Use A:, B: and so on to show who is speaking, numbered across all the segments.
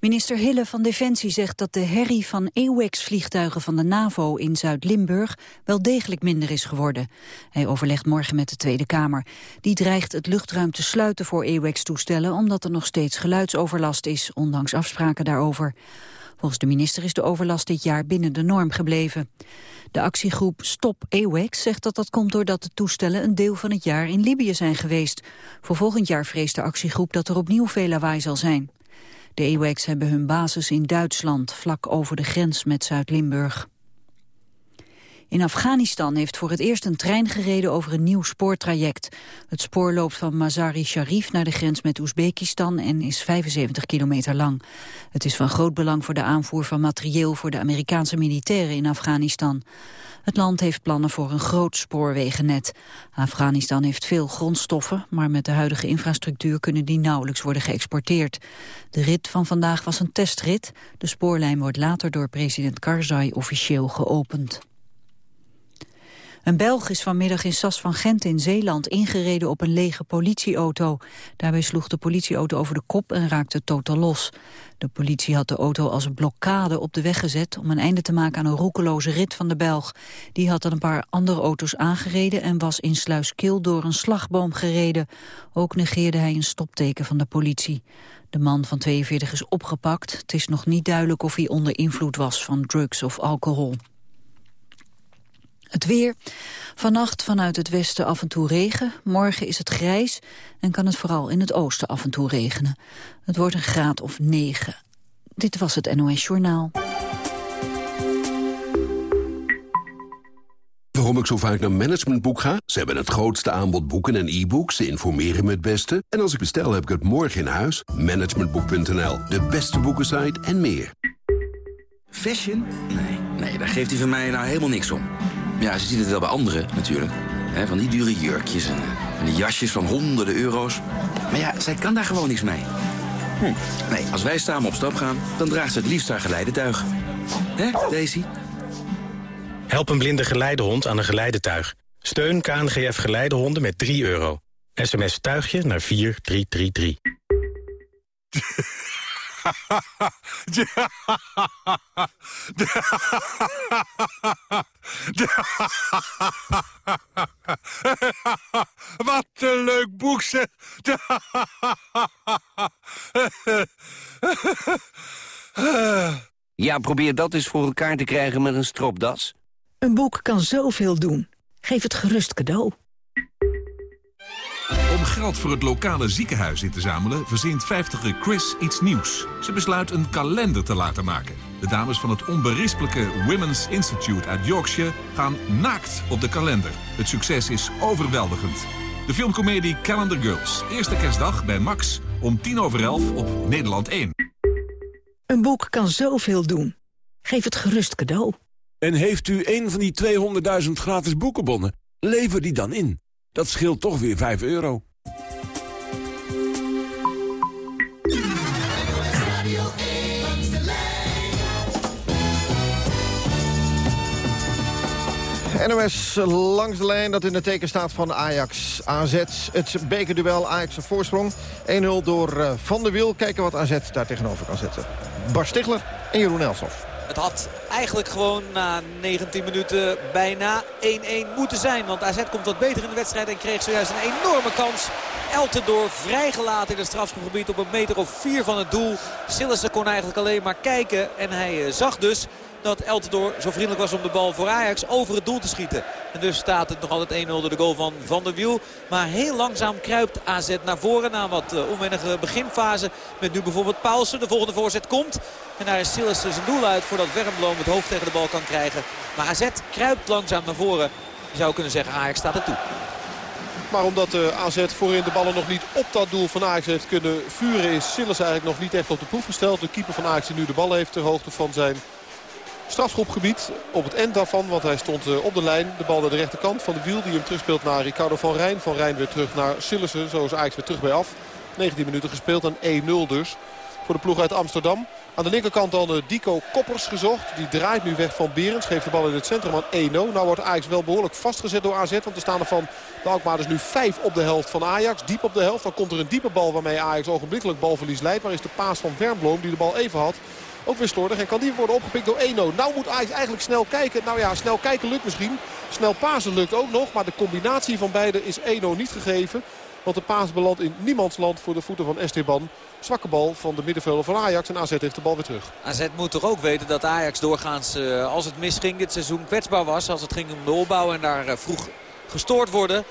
A: Minister Hille van Defensie zegt dat de herrie van AWACS-vliegtuigen van de NAVO in Zuid-Limburg wel degelijk minder is geworden. Hij overlegt morgen met de Tweede Kamer. Die dreigt het luchtruim te sluiten voor AWACS-toestellen omdat er nog steeds geluidsoverlast is, ondanks afspraken daarover. Volgens de minister is de overlast dit jaar binnen de norm gebleven. De actiegroep Stop AWACS zegt dat dat komt doordat de toestellen een deel van het jaar in Libië zijn geweest. Voor volgend jaar vreest de actiegroep dat er opnieuw veel lawaai zal zijn. De AWACS hebben hun basis in Duitsland, vlak over de grens met Zuid-Limburg. In Afghanistan heeft voor het eerst een trein gereden over een nieuw spoortraject. Het spoor loopt van Mazar-i Sharif naar de grens met Oezbekistan en is 75 kilometer lang. Het is van groot belang voor de aanvoer van materieel voor de Amerikaanse militairen in Afghanistan. Het land heeft plannen voor een groot spoorwegennet. Afghanistan heeft veel grondstoffen, maar met de huidige infrastructuur kunnen die nauwelijks worden geëxporteerd. De rit van vandaag was een testrit. De spoorlijn wordt later door president Karzai officieel geopend. Een Belg is vanmiddag in Sas van Gent in Zeeland ingereden op een lege politieauto. Daarbij sloeg de politieauto over de kop en raakte totaal los. De politie had de auto als een blokkade op de weg gezet... om een einde te maken aan een roekeloze rit van de Belg. Die had dan een paar andere auto's aangereden... en was in Sluiskil door een slagboom gereden. Ook negeerde hij een stopteken van de politie. De man van 42 is opgepakt. Het is nog niet duidelijk of hij onder invloed was van drugs of alcohol. Het weer. Vannacht vanuit het westen af en toe regen. Morgen is het grijs en kan het vooral in het oosten af en toe regenen. Het wordt een graad of 9. Dit was het NOS Journaal.
B: Waarom ik zo vaak naar Managementboek ga? Ze hebben het grootste aanbod boeken en e-books. Ze informeren me het beste. En als ik bestel, heb ik het morgen in huis. Managementboek.nl, de beste boekensite en meer.
C: Fashion? Nee, nee, daar geeft hij van mij nou helemaal niks om. Ja, ze ziet het wel bij anderen natuurlijk. van die dure jurkjes en, en die jasjes van honderden euro's. Maar ja, zij kan daar gewoon niks mee. Hm. Nee, als wij samen op stap gaan, dan draagt ze het liefst haar geleidetuig. Hè, Daisy?
D: Help een blinde geleidehond aan een geleidetuig. Steun KNGF Geleidehonden met 3 euro. SMS tuigje naar 4333.
E: Wat een leuk boek, zeg.
F: Ja, probeer dat eens voor elkaar te krijgen met een stropdas.
G: Een boek kan zoveel doen. Geef het gerust cadeau.
H: Om geld voor het lokale ziekenhuis in te zamelen... verzint 50 Chris iets nieuws. Ze besluit een kalender te laten maken. De dames van het onberispelijke Women's Institute uit Yorkshire... gaan naakt op de kalender. Het succes is overweldigend. De filmcomedie Calendar Girls. Eerste kerstdag bij Max om tien over elf op Nederland 1.
G: Een boek kan zoveel doen. Geef het gerust cadeau.
E: En heeft u een van die 200.000 gratis boekenbonnen? Lever die dan in. Dat scheelt toch weer 5 euro.
I: NOS langs de lijn dat in de teken staat van Ajax AZ. Het bekerduel Ajax een voorsprong. 1-0 door eh, Van der Wiel. Kijken wat AZ daar tegenover kan zetten. Bar Stigler en Jeroen Elsof.
J: Het had eigenlijk gewoon na 19 minuten bijna 1-1 moeten zijn. Want AZ komt wat beter in de wedstrijd en kreeg zojuist een enorme kans. Eltendoor vrijgelaten in het strafschopgebied op een meter of vier van het doel. Sillissen kon eigenlijk alleen maar kijken en hij eh, zag dus dat Eltendoor zo vriendelijk was om de bal voor Ajax over het doel te schieten. En dus staat het nog altijd 1-0 door de goal van Van der Wiel. Maar heel langzaam kruipt AZ naar voren na wat uh, onwennige beginfase. Met nu bijvoorbeeld Paulsen. De volgende voorzet komt. En daar is Silas zijn doel uit voordat Wermbloom het hoofd tegen de bal kan krijgen. Maar AZ kruipt langzaam naar voren. Je zou kunnen zeggen Ajax staat er toe.
K: Maar omdat de AZ voorin de ballen nog niet op dat doel van Ajax heeft kunnen vuren... is Silas eigenlijk nog niet echt op de proef gesteld. De keeper van Ajax die nu de bal heeft ter hoogte van zijn strafschopgebied. Op het eind daarvan, want hij stond eh, op de lijn. De bal naar de rechterkant van de wiel die hem terugspeelt naar Ricardo van Rijn. Van Rijn weer terug naar Sillessen. Zo is Ajax weer terug bij af. 19 minuten gespeeld en 1-0 dus. voor de ploeg uit Amsterdam. Aan de linkerkant dan uh, Dico Koppers gezocht. Die draait nu weg van Berends. Geeft de bal in het centrum aan 1-0. Nou wordt Ajax wel behoorlijk vastgezet door AZ. Want er staan er van de Alkmaarders nu 5 op de helft van Ajax. Diep op de helft. Dan komt er een diepe bal waarmee Ajax ogenblikkelijk balverlies leidt. Maar is de paas van Wernbloem die de bal even had ook weer slordig. En kan die worden opgepikt door Eno. Nou moet Ajax eigenlijk snel kijken. Nou ja, snel kijken lukt misschien. Snel pasen lukt ook nog. Maar de combinatie van beide is Eno niet gegeven. Want de paas belandt in niemands land voor de voeten van Esteban. Zwakke bal van de middenvelder van Ajax. En AZ heeft de bal weer terug.
J: AZ moet toch ook weten dat Ajax doorgaans, uh, als het misging, dit seizoen kwetsbaar was. Als het ging om de opbouw en daar uh, vroeg gestoord worden.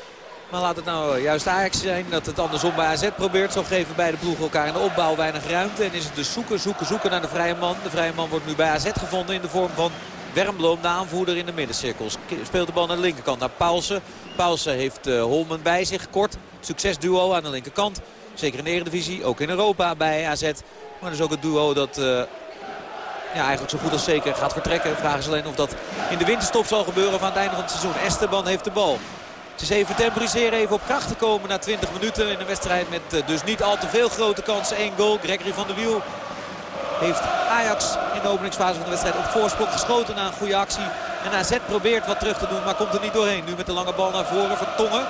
J: Maar laat het nou juist Ajax zijn dat het andersom bij AZ probeert. Zo geven beide ploegen elkaar in de opbouw weinig ruimte. En is het dus zoeken, zoeken, zoeken naar de vrije man. De vrije man wordt nu bij AZ gevonden in de vorm van Wermbloom, de aanvoerder in de middencirkels. Speelt de bal naar de linkerkant, naar Paulsen. Paulsen heeft uh, Holmen bij zich, kort. Succesduo aan de linkerkant. Zeker in de Eredivisie, ook in Europa bij AZ. Maar dus ook het duo dat... Uh, ja, eigenlijk zo goed als zeker gaat vertrekken. Vragen ze alleen of dat in de winterstop zal gebeuren of aan het einde van het seizoen. Esteban heeft de bal. Het is even temporiseren, even op kracht te komen na 20 minuten in een wedstrijd met uh, dus niet al te veel grote kansen. Eén goal, Gregory van der Wiel heeft Ajax in de openingsfase van de wedstrijd op voorsprong geschoten na een goede actie. En AZ probeert wat terug te doen, maar komt er niet doorheen. Nu met de lange bal naar voren van Tongen.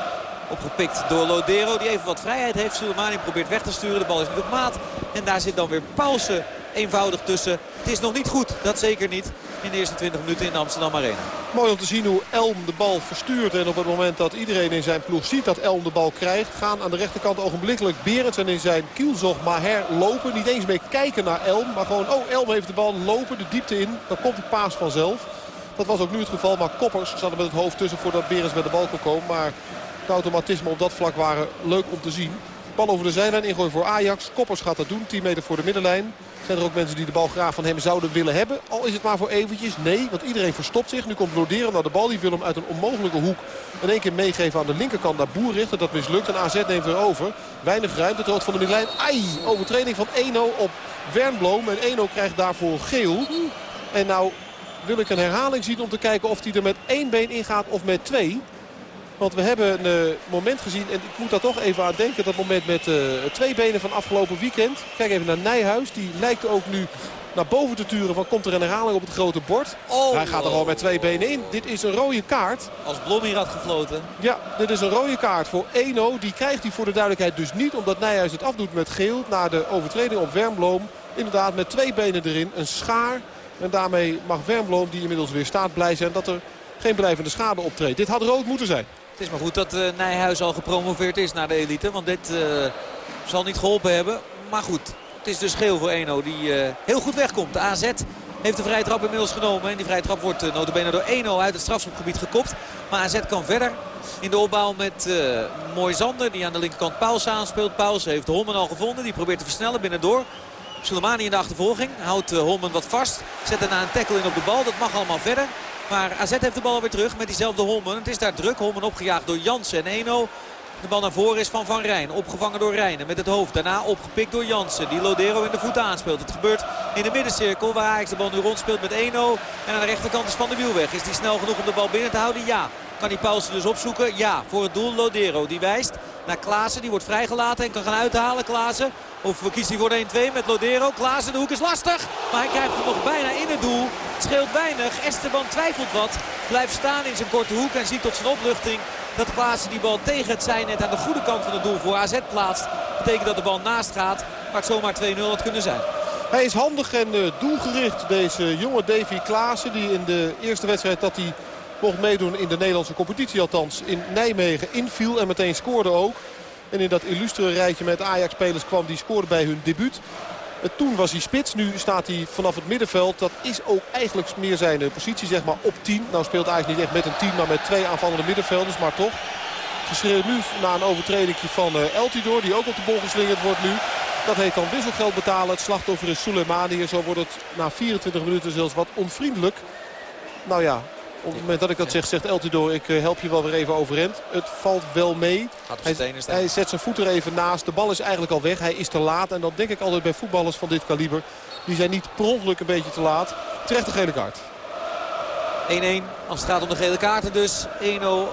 J: Opgepikt door Lodero, die even wat vrijheid heeft. Soleimani probeert weg te sturen, de bal is niet op maat. En daar zit dan weer Paulsen eenvoudig tussen. Het is nog niet goed, dat zeker niet. In de eerste 20 minuten in de Amsterdam Arena.
K: Mooi om te zien hoe Elm de bal verstuurt. En op het moment dat iedereen in zijn ploeg ziet dat Elm de bal krijgt... gaan aan de rechterkant ogenblikkelijk Berends en in zijn kielzog Maher lopen. Niet eens meer kijken naar Elm, maar gewoon... oh, Elm heeft de bal, lopen de diepte in. Dan komt de paas vanzelf. Dat was ook nu het geval, maar Koppers zat er met het hoofd tussen... voordat Berends met de bal kon komen. Maar de automatisme op dat vlak waren leuk om te zien. Bal over de zijlijn, ingooi voor Ajax. Koppers gaat dat doen, 10 meter voor de middenlijn. Zijn er ook mensen die de bal graag van hem zouden willen hebben? Al is het maar voor eventjes. Nee, want iedereen verstopt zich. Nu komt Loderen naar de bal. Die wil hem uit een onmogelijke hoek in één keer meegeven aan de linkerkant naar Boerrichter. Dat mislukt en AZ neemt weer over. Weinig ruimte, rood van de middenlijn. Ai, overtreding van Eno op Wernbloem. En Eno krijgt daarvoor geel. En nou wil ik een herhaling zien om te kijken of hij er met één been ingaat of met twee. Want we hebben een uh, moment gezien, en ik moet daar toch even aan denken... dat moment met uh, twee benen van afgelopen weekend. Kijk even naar Nijhuis, die lijkt ook nu naar boven te turen van komt er een herhaling op het grote bord.
J: Oh,
K: Hij gaat er gewoon met twee benen in. Dit is een rode kaart.
J: Als Blom hier had gefloten.
K: Ja, dit is een rode kaart voor Eno. Die krijgt hij voor de duidelijkheid dus niet. Omdat Nijhuis het afdoet met geel. Na de overtreding op Wernbloem. Inderdaad met twee benen erin. Een schaar. En daarmee mag Wernbloem, die inmiddels weer staat, blij zijn dat er geen blijvende schade optreedt. Dit had rood moeten zijn.
J: Het is maar goed dat uh, Nijhuis al gepromoveerd is naar de elite. Want dit uh, zal niet geholpen hebben. Maar goed, het is dus geel voor Eno die uh, heel goed wegkomt. De AZ heeft de vrije trap inmiddels genomen. En die vrije trap wordt notabene door Eno uit het strafschopgebied gekopt. Maar AZ kan verder in de opbouw met uh, Mooi Zander. Die aan de linkerkant Pauls aanspeelt. Pauls heeft Holmen al gevonden. Die probeert te versnellen binnendoor. Soleimani in de achtervolging. Houdt uh, Holmen wat vast. Zet daarna een tackle in op de bal. Dat mag allemaal verder. Maar AZ heeft de bal weer terug met diezelfde Holmen. Het is daar druk. Holmen opgejaagd door Jansen en Eno. De bal naar voren is van Van Rijn. Opgevangen door Rijnen met het hoofd. Daarna opgepikt door Jansen. Die Lodero in de voeten aanspeelt. Het gebeurt in de middencirkel waar Ajax de bal nu rondspeelt met Eno. En aan de rechterkant is Van de Wiel weg. Is die snel genoeg om de bal binnen te houden? Ja. Kan die Paulsen dus opzoeken? Ja. Voor het doel Lodero. Die wijst naar Klaassen. Die wordt vrijgelaten en kan gaan uithalen. Klaassen. Of kiest hij voor de 1-2 met Lodero. Klaassen, de hoek is lastig. Maar hij krijgt hem nog bijna in het doel. Het scheelt weinig. Esteban twijfelt wat. Blijft staan in zijn korte hoek en ziet tot zijn opluchting dat Klaassen die bal tegen het zijnet aan de goede kant van het doel voor AZ plaatst. Dat betekent dat de bal naast gaat. Maar het zomaar 2-0 had kunnen zijn.
K: Hij is handig en uh, doelgericht, deze jonge Davy Klaassen. Die in de eerste wedstrijd dat hij mocht meedoen in de Nederlandse competitie althans in Nijmegen inviel. En meteen scoorde ook. En in dat illustre rijtje met Ajax-spelers kwam die scoorde bij hun debuut. En toen was hij spits. Nu staat hij vanaf het middenveld. Dat is ook eigenlijk meer zijn positie zeg maar op 10. Nou speelt Ajax niet echt met een 10 maar met twee aanvallende middenvelders. Maar toch. Geschreeuwd nu na een overtreding van uh, Eltidoor. Die ook op de bol geslingerd wordt nu. Dat heet dan wisselgeld betalen. Het slachtoffer is Soleimani. Zo wordt het na 24 minuten zelfs wat onvriendelijk. Nou ja, op het moment dat ik dat zeg, zegt Eltidoor, ik help je wel weer even overeind. Het valt wel mee. Hij, hij, zet zijn voet er even naast. De bal is eigenlijk al weg. Hij is te laat. En dan denk ik altijd bij voetballers van dit kaliber. Die zijn niet per ongeluk een beetje te laat. Terecht de gele kaart.
J: 1-1 als het gaat om de gele kaarten dus. 1-0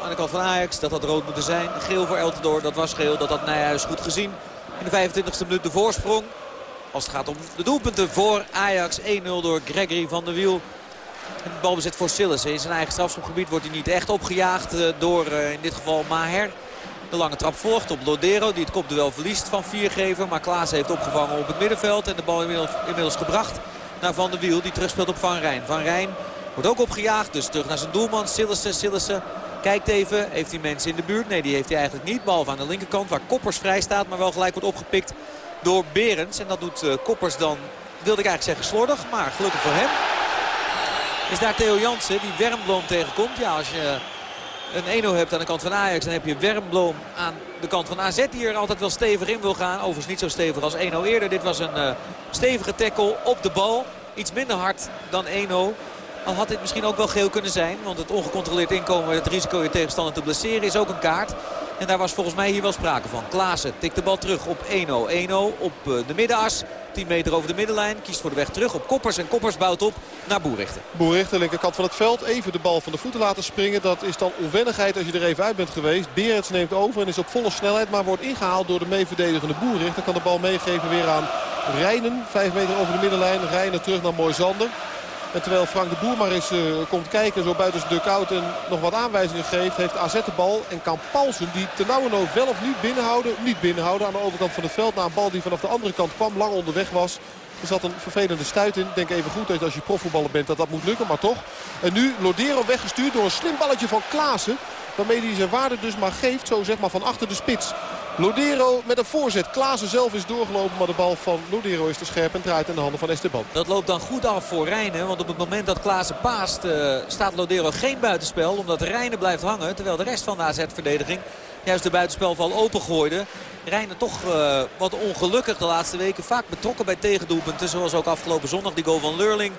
J: aan de kant van Ajax. Dat had rood moeten zijn. Geel voor Eltidoor. Dat was geel. Dat had Nijhuis goed gezien. In de 25e minuut de voorsprong. als het gaat om de doelpunten voor Ajax. 1-0 door Gregory van der Wiel. De balbezit voor Sillissen. In zijn eigen strafschopgebied wordt hij niet echt opgejaagd door in dit geval Maher. De lange trap volgt op Lodero die het kopduel verliest van Viergever. Maar Klaas heeft opgevangen op het middenveld. En de bal inmiddels, gebracht naar Van der Wiel. Die terugspeelt op Van Rijn. Van Rijn wordt ook opgejaagd. Dus terug naar zijn doelman. Sillissen, Sillissen. Kijkt even. Heeft hij mensen in de buurt? Nee, die heeft hij eigenlijk niet. Behalve aan de linkerkant waar Koppers vrij staat. Maar wel gelijk wordt opgepikt door Berends. En dat doet uh, Koppers dan, wilde ik eigenlijk zeggen slordig. Maar gelukkig voor hem is daar Theo Jansen die Wermbloom tegenkomt. Ja, als je een 1-0 hebt aan de kant van Ajax. Dan heb je Wermbloom aan de kant van AZ die er altijd wel stevig in wil gaan. Overigens niet zo stevig als 1-0 eerder. Dit was een uh, stevige tackle op de bal. Iets minder hard dan 1-0. Al had dit misschien ook wel geel kunnen zijn. Want het ongecontroleerd inkomen, het risico je tegenstander te blesseren is ook een kaart. En daar was volgens mij hier wel sprake van. Klaassen tikt de bal terug op 1-0. 1-0 op eh, de middenas. 10 meter over de middenlijn. Kiest voor de weg terug op Koppers. En Koppers bouwt op naar Boerichter.
K: Boerichter, linkerkant van het veld. Even de bal van de voeten laten springen. Dat is dan onwennigheid als je er even uit bent geweest. Berends neemt over en is op volle snelheid. Maar wordt ingehaald door de meeverdedigende Boerichter. Kan de bal meegeven weer aan Rijnen. 5 meter over de middenlijn. Rijnen terug naar Moisander. En terwijl Frank de Boer maar eens uh, komt kijken, zo buiten zijn dugout en nog wat aanwijzingen geeft, heeft AZ de bal. En kan Paulsen, die nood wel of niet binnenhouden, niet binnenhouden aan de overkant van het veld. Na een bal die vanaf de andere kant kwam, lang onderweg was. Er zat een vervelende stuit in. Denk even goed dat als je profvoetballer bent dat dat moet lukken, maar toch. En nu Lodero weggestuurd door een slim balletje van Klaassen. Waarmee hij zijn waarde dus maar geeft, zo zeg maar van achter de spits. Lodero met een voorzet. Klaassen zelf is doorgelopen, maar de bal van Lodero is te scherp en draait in de handen van Esteban.
J: Dat loopt dan goed af voor Rijnen, want op het moment dat Klaassen paast uh, staat Lodero geen buitenspel. Omdat Rijnen blijft hangen, terwijl de rest van de AZ-verdediging juist de buitenspelval opengooide. Rijnen toch uh, wat ongelukkig de laatste weken. Vaak betrokken bij tegendoelpunten, zoals ook afgelopen zondag die goal van Lurling.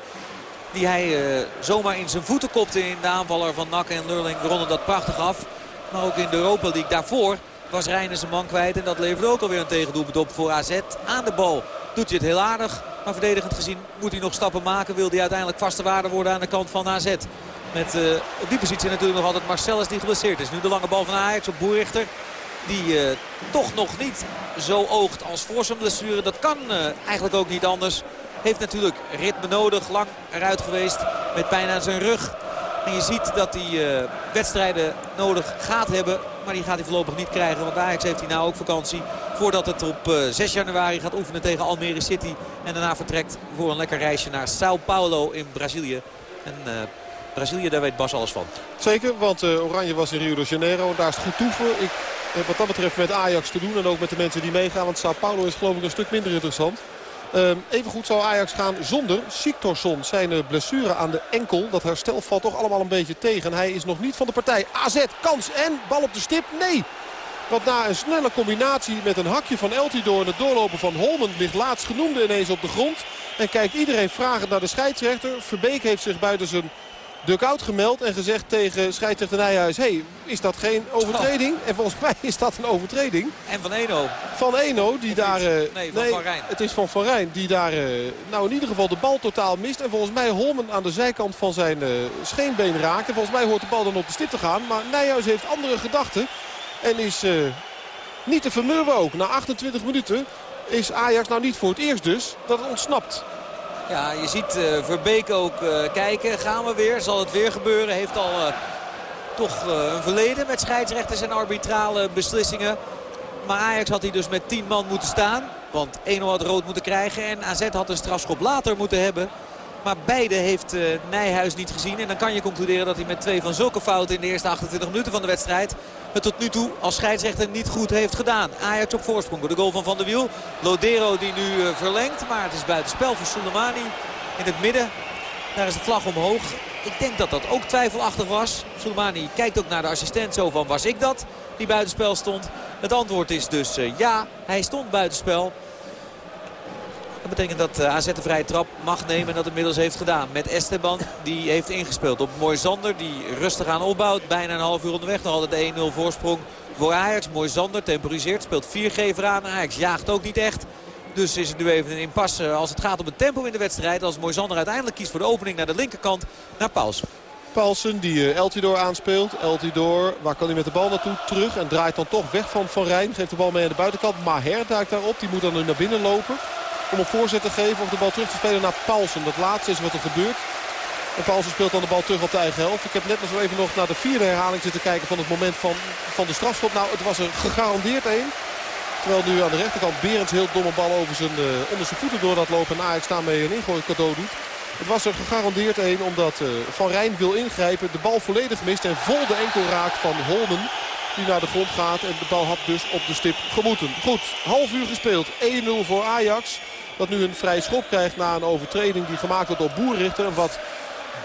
J: Die hij uh, zomaar in zijn voeten kopte in de aanvaller van Nak en Lurling. ronden dat prachtig af. Maar ook in de Europa League daarvoor was Rijnen zijn man kwijt. En dat levert ook alweer een tegendoelpunt op voor AZ. Aan de bal doet hij het heel aardig. Maar verdedigend gezien moet hij nog stappen maken. Wil hij uiteindelijk vaste waarde worden aan de kant van AZ. Met uh, op die positie natuurlijk nog altijd Marcellus die geblesseerd is. Nu de lange bal van Ajax op Boerichter. Die uh, toch nog niet zo oogt als voor zijn blessure. Dat kan uh, eigenlijk ook niet anders. Heeft natuurlijk ritme nodig. Lang eruit geweest met pijn aan zijn rug. En je ziet dat hij wedstrijden nodig gaat hebben. Maar die gaat hij voorlopig niet krijgen. Want Ajax heeft hij nou ook vakantie. Voordat het op uh, 6 januari gaat oefenen tegen Almere City. En daarna vertrekt voor een lekker reisje naar Sao Paulo in Brazilië. En uh, Brazilië, daar weet Bas alles van.
K: Zeker, want Oranje was in Rio de Janeiro. Daar is het goed toeven. Ik heb wat dat betreft met Ajax te doen. En ook met de mensen die meegaan. Want Sao Paulo is geloof ik een stuk minder interessant. Evengoed zou Ajax gaan zonder Siktorsson. Zijn blessure aan de enkel. Dat herstel valt toch allemaal een beetje tegen. Hij is nog niet van de partij. AZ, kans en bal op de stip. Nee. Want na een snelle combinatie met een hakje van Eltidoor en het doorlopen van Holmen ligt laatst genoemde ineens op de grond. En kijkt iedereen vragend naar de scheidsrechter. Verbeek heeft zich buiten zijn dugout gemeld en gezegd tegen scheidsrechter Nijhuis... hey, is dat geen overtreding? Oh. En volgens mij is dat een overtreding.
J: En van Eno.
K: Van Eno, die
J: of
K: daar... Uh,
J: nee, van nee, Van Rijn.
K: Het is van Van Rijn, die daar uh, nou in ieder geval de bal totaal mist. En volgens mij Holmen aan de zijkant van zijn uh, scheenbeen raakt. En volgens mij hoort de bal dan op de stip te gaan. Maar Nijhuis heeft andere gedachten. En is niet te vermurwen ook. Na 28 minuten is Ajax nou niet voor het eerst dus dat het ontsnapt.
J: Ja, je ziet uh, Verbeek ook uh, kijken. Gaan we weer? Zal het weer gebeuren? Heeft al uh, toch een verleden met scheidsrechters en arbitrale beslissingen. Maar Ajax had hij dus met 10 man moeten staan. Want 1 had rood moeten krijgen. En AZ had een strafschop later moeten hebben. Maar beide heeft uh, Nijhuis niet gezien. En dan kan je concluderen dat hij met twee van zulke fouten in de eerste 28 minuten van de wedstrijd... het tot nu toe als scheidsrechter niet goed heeft gedaan. Ajax op voorsprong door de goal van Van der Wiel. Lodero die nu uh, verlengt, maar het is buitenspel voor Soleimani in het midden. Daar is de vlag omhoog. Ik denk dat dat ook twijfelachtig was. Soleimani kijkt ook naar de assistent zo van was ik dat die buitenspel stond. Het antwoord is dus uh, ja, hij stond buitenspel. Dat betekent dat uh, AZ de vrije trap mag nemen en dat inmiddels heeft gedaan. Met Esteban, die heeft ingespeeld op Mooi Zander. Die rustig aan opbouwt. Bijna een half uur onderweg. Nog altijd 1-0 voorsprong voor Ajax. Mooi Zander temporiseert. Speelt viergever aan. Ajax jaagt ook niet echt. Dus is het nu even een impasse als het gaat om het tempo in de wedstrijd. Als Mooi Zander uiteindelijk kiest voor de opening naar de linkerkant. Naar Paulsen.
K: Paulsen die uh, Eltidoor aanspeelt. Eltidoor, waar kan hij met de bal naartoe? Terug en draait dan toch weg van Van Rijn. Geeft de bal mee aan de buitenkant. Maher duikt daarop. Die moet dan nu naar binnen lopen. Om een voorzet te geven of de bal terug te spelen naar Paulsen. Dat laatste is wat er gebeurt. En Paulsen speelt dan de bal terug op de eigen helft. Ik heb net nog zo even nog naar de vierde herhaling zitten kijken van het moment van, van de strafschop. Nou, het was er gegarandeerd één. Terwijl nu aan de rechterkant Berends heel domme bal over zijn, uh, onder zijn voeten door dat lopen. En Ajax daarmee een ingooi cadeau doet. Het was er gegarandeerd één omdat uh, Van Rijn wil ingrijpen. De bal volledig mist en vol de enkel raakt van Holmen. Die naar de grond gaat en de bal had dus op de stip gemoeten. Goed, half uur gespeeld. 1-0 voor Ajax. Dat nu een vrij schop krijgt na een overtreding die gemaakt wordt op Boerrichter. Wat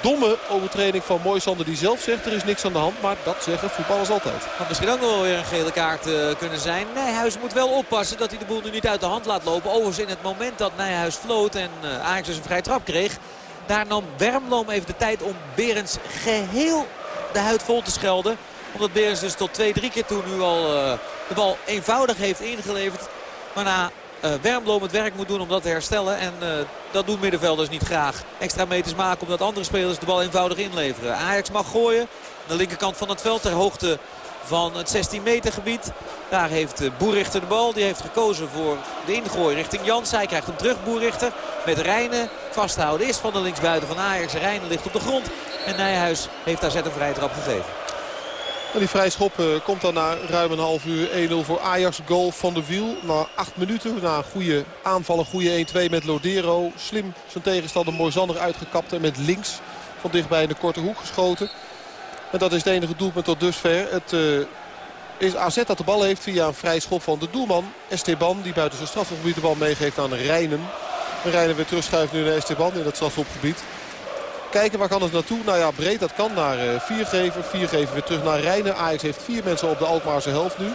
K: domme overtreding van Moisander die zelf zegt er is niks aan de hand. Maar dat zeggen voetballers altijd.
J: Had misschien ook wel weer een gele kaart uh, kunnen zijn. Nijhuis moet wel oppassen dat hij de boel nu niet uit de hand laat lopen. Overigens in het moment dat Nijhuis floot en uh, Ajax dus een vrij trap kreeg. Daar nam Wermloom even de tijd om Berends geheel de huid vol te schelden. Omdat Berends dus tot twee, drie keer toe nu al uh, de bal eenvoudig heeft ingeleverd. Waarna uh, het werk moet doen om dat te herstellen. En uh, dat doen middenvelders niet graag. Extra meters maken omdat andere spelers de bal eenvoudig inleveren. Ajax mag gooien. Aan de linkerkant van het veld ter hoogte van het 16 meter gebied. Daar heeft uh, Boerichter de bal. Die heeft gekozen voor de ingooi richting Jans. Hij krijgt hem terug Boerichter. Met Rijnen vasthouden is van de linksbuiten van Ajax. Rijnen ligt op de grond. En Nijhuis heeft daar zet een vrije trap gegeven.
K: Die vrije schop uh, komt dan na ruim een half uur 1-0 voor Ajax. Goal van de wiel. Na acht minuten. Na een goede aanval. Een goede 1-2 met Lodero. Slim zijn tegenstander Moisander uitgekapt. En met links van dichtbij in de korte hoek geschoten. En dat is het enige doelpunt tot dusver. Het uh, is AZ dat de bal heeft via een vrije schop van de doelman. Esteban die buiten zijn strafgebied de bal meegeeft aan Rijnen. En Rijnen weer terugschuift nu naar Esteban in het strafschopgebied. Kijken waar kan het naartoe? Nou ja, breed dat kan naar Viergever. Viergever weer terug naar Rijnen. Ajax heeft vier mensen op de Alkmaarse helft nu.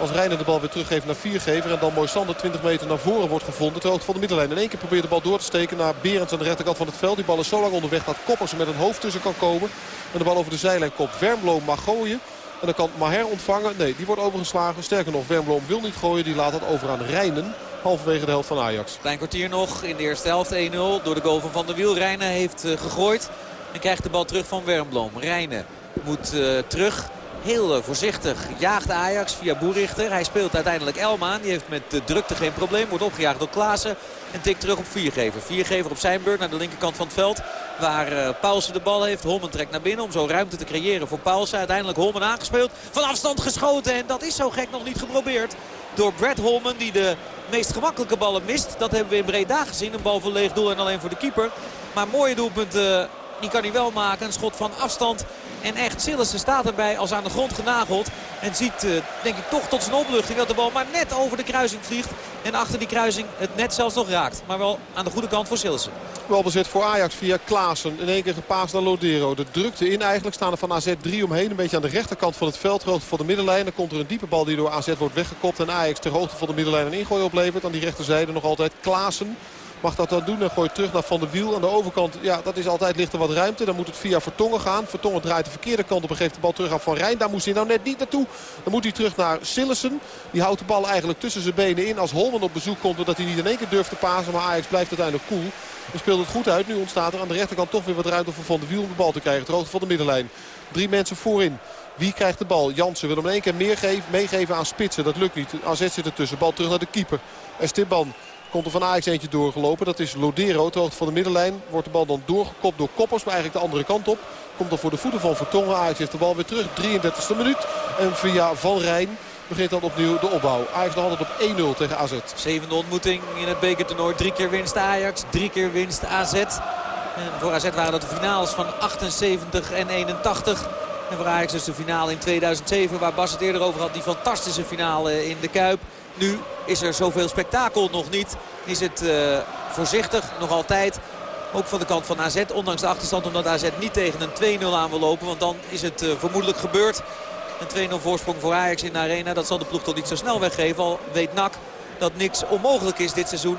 K: Als Rijnen de bal weer teruggeeft naar Viergever. En dan mooi Sander 20 meter naar voren wordt gevonden. Ter hoogte van de middenlijn. In één keer probeert de bal door te steken naar Berends aan de rechterkant van het veld. Die bal is zo lang onderweg dat Koppers er met een hoofd tussen kan komen. En de bal over de zijlijn komt. Wermlo mag gooien. En dan kan Maher ontvangen. Nee, die wordt overgeslagen. Sterker nog, Wermloom wil niet gooien. Die laat dat over aan Rijnen. Halverwege de helft van Ajax.
J: Klein kwartier nog in de eerste helft 1-0. Door de goal van Van der Wiel. Rijnen heeft uh, gegooid. En krijgt de bal terug van Wermbloom. Rijnen moet uh, terug. Heel uh, voorzichtig jaagt Ajax via Boerichter. Hij speelt uiteindelijk Elma. Die heeft met de drukte geen probleem. Wordt opgejaagd door Klaassen. En tikt terug op Viergever. Viergever op zijn beurt naar de linkerkant van het veld. Waar uh, Paulsen de bal heeft. Holmen trekt naar binnen om zo ruimte te creëren voor Paulsen. Uiteindelijk Holmen aangespeeld. Van afstand geschoten. En dat is zo gek nog niet geprobeerd. Door Brad Holmen die de meest gemakkelijke ballen mist. Dat hebben we in Breda gezien. Een bal voor leeg doel en alleen voor de keeper. Maar mooie doelpunten die kan hij wel maken. Een schot van afstand. En echt, Sillissen staat erbij als aan de grond genageld. En ziet, uh, denk ik, toch tot zijn opluchting dat de bal maar net over de kruising vliegt. En achter die kruising het net zelfs nog raakt. Maar wel aan de goede kant voor Sillissen.
K: Balbezit voor Ajax via Klaassen. In één keer gepaasd naar Lodero. De drukte in eigenlijk staan er van AZ 3 omheen. Een beetje aan de rechterkant van het veld. Hoogte van de middenlijn. Dan komt er een diepe bal die door AZ wordt weggekopt. En Ajax ter hoogte van de middenlijn een ingooi oplevert. Aan die rechterzijde nog altijd Klaassen. Mag dat dan doen en gooit terug naar Van der Wiel. Aan de overkant, ja, dat is altijd ligt er wat ruimte. Dan moet het via Vertongen gaan. Vertongen draait de verkeerde kant op en geeft de bal terug aan Van Rijn. Daar moest hij nou net niet naartoe. Dan moet hij terug naar Sillessen. Die houdt de bal eigenlijk tussen zijn benen in. Als Holman op bezoek komt, doordat hij niet in één keer durft te pasen. Maar Ajax blijft uiteindelijk cool. En speelt het goed uit. Nu ontstaat er aan de rechterkant toch weer wat ruimte voor Van der Wiel om de bal te krijgen. Het hoogte van de middenlijn. Drie mensen voorin. Wie krijgt de bal? Jansen wil hem in één keer meer geven, meegeven aan Spitsen. Dat lukt niet. AZ zit ertussen. Bal terug naar de keeper. Esteban komt er van Ajax eentje doorgelopen. Dat is Lodero, hoogte van de middenlijn. Wordt de bal dan doorgekopt door Koppers, maar eigenlijk de andere kant op. Komt dan voor de voeten van Vertongen. Ajax heeft de bal weer terug. 33e minuut. En via Van Rijn begint dan opnieuw de opbouw. Ajax nog altijd op 1-0 tegen AZ.
J: Zevende ontmoeting in het bekertoernooi. Drie keer winst Ajax, drie keer winst AZ. En voor AZ waren dat de finales van 78 en 81. En voor Ajax dus de finale in 2007 waar Bas het eerder over had. Die fantastische finale in de Kuip. Nu is er zoveel spektakel nog niet. Is het uh, voorzichtig nog altijd. Ook van de kant van AZ. Ondanks de achterstand omdat AZ niet tegen een 2-0 aan wil lopen. Want dan is het uh, vermoedelijk gebeurd. Een 2-0 voorsprong voor Ajax in de arena. Dat zal de ploeg toch niet zo snel weggeven. Al weet NAC dat niks onmogelijk is dit seizoen.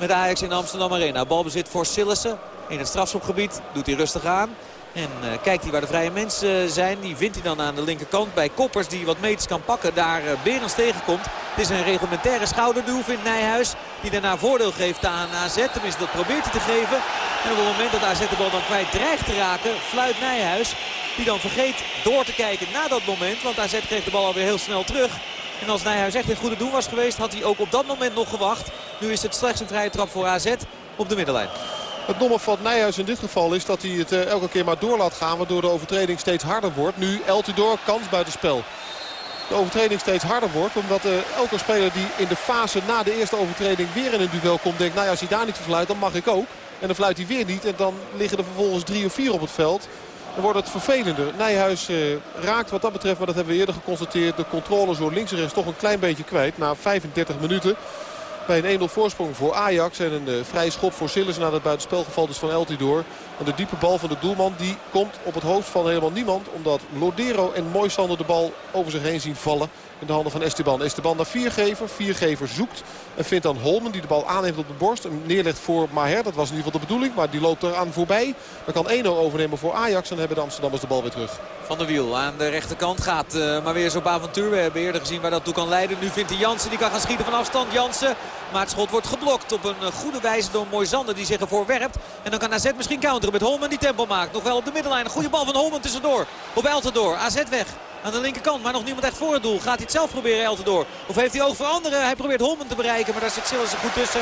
J: Met Ajax in de Amsterdam Arena. Balbezit voor Sillissen in het strafschopgebied. Doet hij rustig aan. En uh, kijkt hij waar de vrije mensen zijn. Die vindt hij dan aan de linkerkant bij Koppers die wat meters kan pakken. Daar uh, Berens tegenkomt. Het is een reglementaire schouderduw vindt Nijhuis. Die daarna voordeel geeft aan AZ. Tenminste dat probeert hij te geven. En op het moment dat AZ de bal dan kwijt dreigt te raken. Fluit Nijhuis. Die dan vergeet door te kijken na dat moment. Want AZ kreeg de bal alweer heel snel terug. En als Nijhuis echt in goede doen was geweest, had hij ook op dat moment nog gewacht. Nu is het slechts een vrije trap voor AZ op de middenlijn.
K: Het domme van Nijhuis in dit geval is dat hij het eh, elke keer maar door laat gaan. Waardoor de overtreding steeds harder wordt. Nu Eltidoor kans buitenspel. De overtreding steeds harder wordt. Omdat uh, elke speler die in de fase na de eerste overtreding weer in een duel komt. Denkt nou ja, als hij daar niet fluit dan mag ik ook. En dan fluit hij weer niet. En dan liggen er vervolgens drie of vier op het veld. Dan wordt het vervelender. Nijhuis eh, raakt wat dat betreft, maar dat hebben we eerder geconstateerd. De controle zo links en rechts toch een klein beetje kwijt. Na 35 minuten bij een 1-0 voorsprong voor Ajax. En een uh, vrije schop voor Sillis na het buitenspelgeval dus van Eltidoor. En de diepe bal van de doelman die komt op het hoofd van helemaal niemand. Omdat Lodero en Moisander de bal over zich heen zien vallen in de handen van Esteban. Esteban naar Viergever. Viergever zoekt en vindt dan Holmen die de bal aanneemt op de borst. En neerlegt voor Maher. Dat was in ieder geval de bedoeling. Maar die loopt eraan voorbij. Dan kan 1-0 overnemen voor Ajax. En dan hebben de Amsterdammers de bal weer terug.
J: Van der Wiel aan de rechterkant gaat uh, maar weer eens op avontuur. We hebben eerder gezien waar dat toe kan leiden. Nu vindt hij Jansen. Die kan gaan schieten van afstand. Jansen. Maar het schot wordt geblokt op een goede wijze door Moisander die zich ervoor werpt. En dan kan AZ misschien counteren met Holmen die tempo maakt. Nog wel op de middenlijn. Een goede bal van Holmen tussendoor. Op Eltendoor. AZ weg aan de linkerkant. Maar nog niemand echt voor het doel. Gaat hij het zelf proberen Eltendoor? Of heeft hij oog voor anderen? Hij probeert Holmen te bereiken. Maar daar zit Sillissen goed tussen.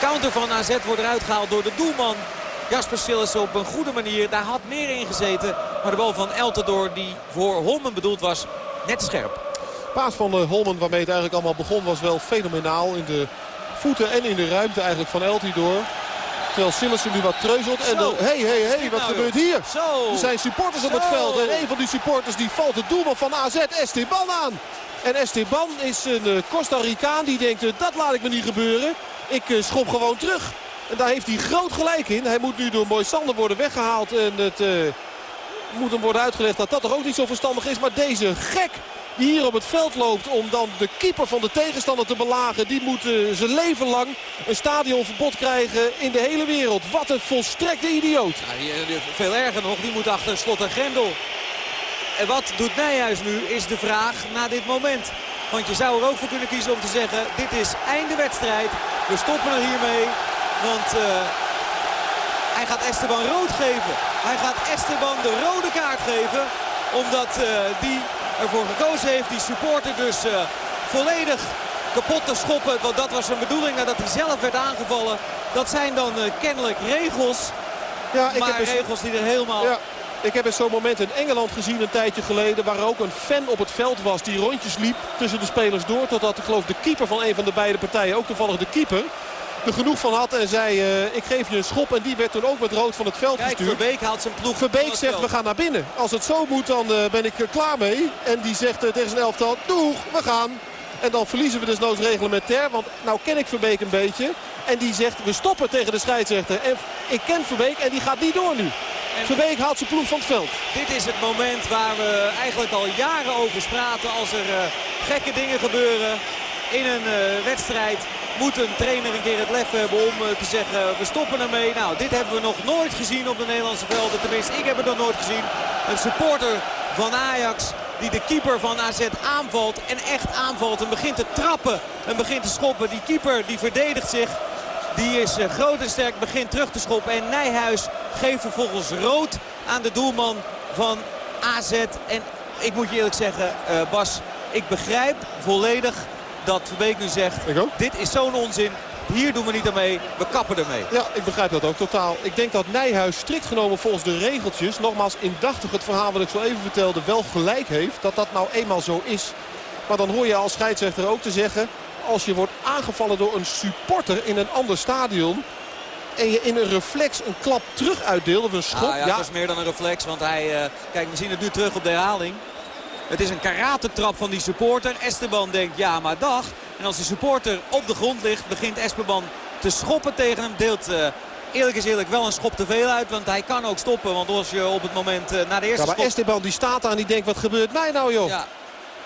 J: Counter van AZ wordt eruit gehaald door de doelman. Jasper Sillissen op een goede manier. Daar had meer in gezeten. Maar de bal van Eltendoor die voor Holmen bedoeld was. Net scherp.
K: Paas van de Holmen waarmee het eigenlijk allemaal begon was wel fenomenaal. In de voeten en in de ruimte eigenlijk van Eltidoor. Terwijl Sillissen nu wat treuzelt. En dan, hey, hey, hey, wat nou, gebeurt hier?
J: Zo.
K: Er zijn supporters op het veld. En een van die supporters die valt het doelman van AZ, Esteban, aan. En Esteban is een Costa Ricaan die denkt, dat laat ik me niet gebeuren. Ik schop gewoon terug. En daar heeft hij groot gelijk in. Hij moet nu door Moisander worden weggehaald. En het uh, moet hem worden uitgelegd dat dat toch ook niet zo verstandig is. Maar deze gek die hier op het veld loopt om dan de keeper van de tegenstander te belagen. Die moet uh, zijn leven lang een stadionverbod krijgen in de hele wereld. Wat een volstrekte idioot.
J: Ja, veel erger nog, die moet achter slot en grendel. En wat doet Nijhuis nu is de vraag na dit moment. Want je zou er ook voor kunnen kiezen om te zeggen... dit is einde wedstrijd. We stoppen er hiermee. Want uh, hij gaat Esteban rood geven. Hij gaat Esteban de rode kaart geven. Omdat die ervoor gekozen heeft. Die supporter dus uh, volledig kapot te schoppen. Want dat was zijn bedoeling nadat hij zelf werd aangevallen. Dat zijn dan kennelijk regels. Ja, ik maar heb dus... regels die er helemaal...
K: Ja. Ik heb eens zo'n moment in Engeland gezien een tijdje geleden... waar ook een fan op het veld was die rondjes liep tussen de spelers door... totdat ik geloof de keeper van een van de beide partijen, ook toevallig de keeper er genoeg van had en zei uh, ik geef je een schop. En die werd toen ook met rood van het veld
J: Kijk,
K: gestuurd.
J: Verbeek haalt zijn ploeg
K: Verbeek zegt we gaan naar binnen. Als het zo moet dan uh, ben ik er klaar mee. En die zegt uh, tegen zijn elftal doeg we gaan. En dan verliezen we dus noods reglementair. Want nou ken ik Verbeek een beetje. En die zegt we stoppen tegen de scheidsrechter. En ik ken Verbeek en die gaat niet door nu. En Verbeek haalt zijn ploeg van het veld.
J: Dit is het moment waar we eigenlijk al jaren over praten. Als er gekke dingen gebeuren in een wedstrijd moet een trainer een keer het lef hebben om te zeggen we stoppen ermee. Nou, dit hebben we nog nooit gezien op de Nederlandse velden. Tenminste, ik heb het nog nooit gezien. Een supporter van Ajax die de keeper van AZ aanvalt en echt aanvalt. En begint te trappen en begint te schoppen. Die keeper die verdedigt zich. Die is groot en sterk, begint terug te schoppen. En Nijhuis geeft vervolgens rood aan de doelman van AZ. En ik moet je eerlijk zeggen, Bas, ik begrijp volledig dat Verbeek nu zegt, dit is zo'n onzin. Hier doen we niet aan mee, we kappen ermee.
K: Ja, ik begrijp dat ook totaal. Ik denk dat Nijhuis strikt genomen volgens de regeltjes... nogmaals indachtig het verhaal wat ik zo even vertelde wel gelijk heeft... dat dat nou eenmaal zo is. Maar dan hoor je als scheidsrechter ook te zeggen... als je wordt aangevallen door een supporter in een ander stadion... en je in een reflex een klap terug uitdeelt of een schop...
J: Ah, ja, ja, dat is meer dan een reflex, want hij... Uh, kijk, we zien het nu terug op de herhaling. Het is een karatentrap van die supporter. Esteban denkt ja maar dag. En als de supporter op de grond ligt begint Esteban te schoppen tegen hem. Deelt uh, eerlijk is eerlijk wel een schop te veel uit. Want hij kan ook stoppen. Want als je op het moment uh, na de eerste
K: ja, maar
J: schop...
K: Esteban die staat daar en die denkt wat gebeurt mij nou joh.
J: Ja.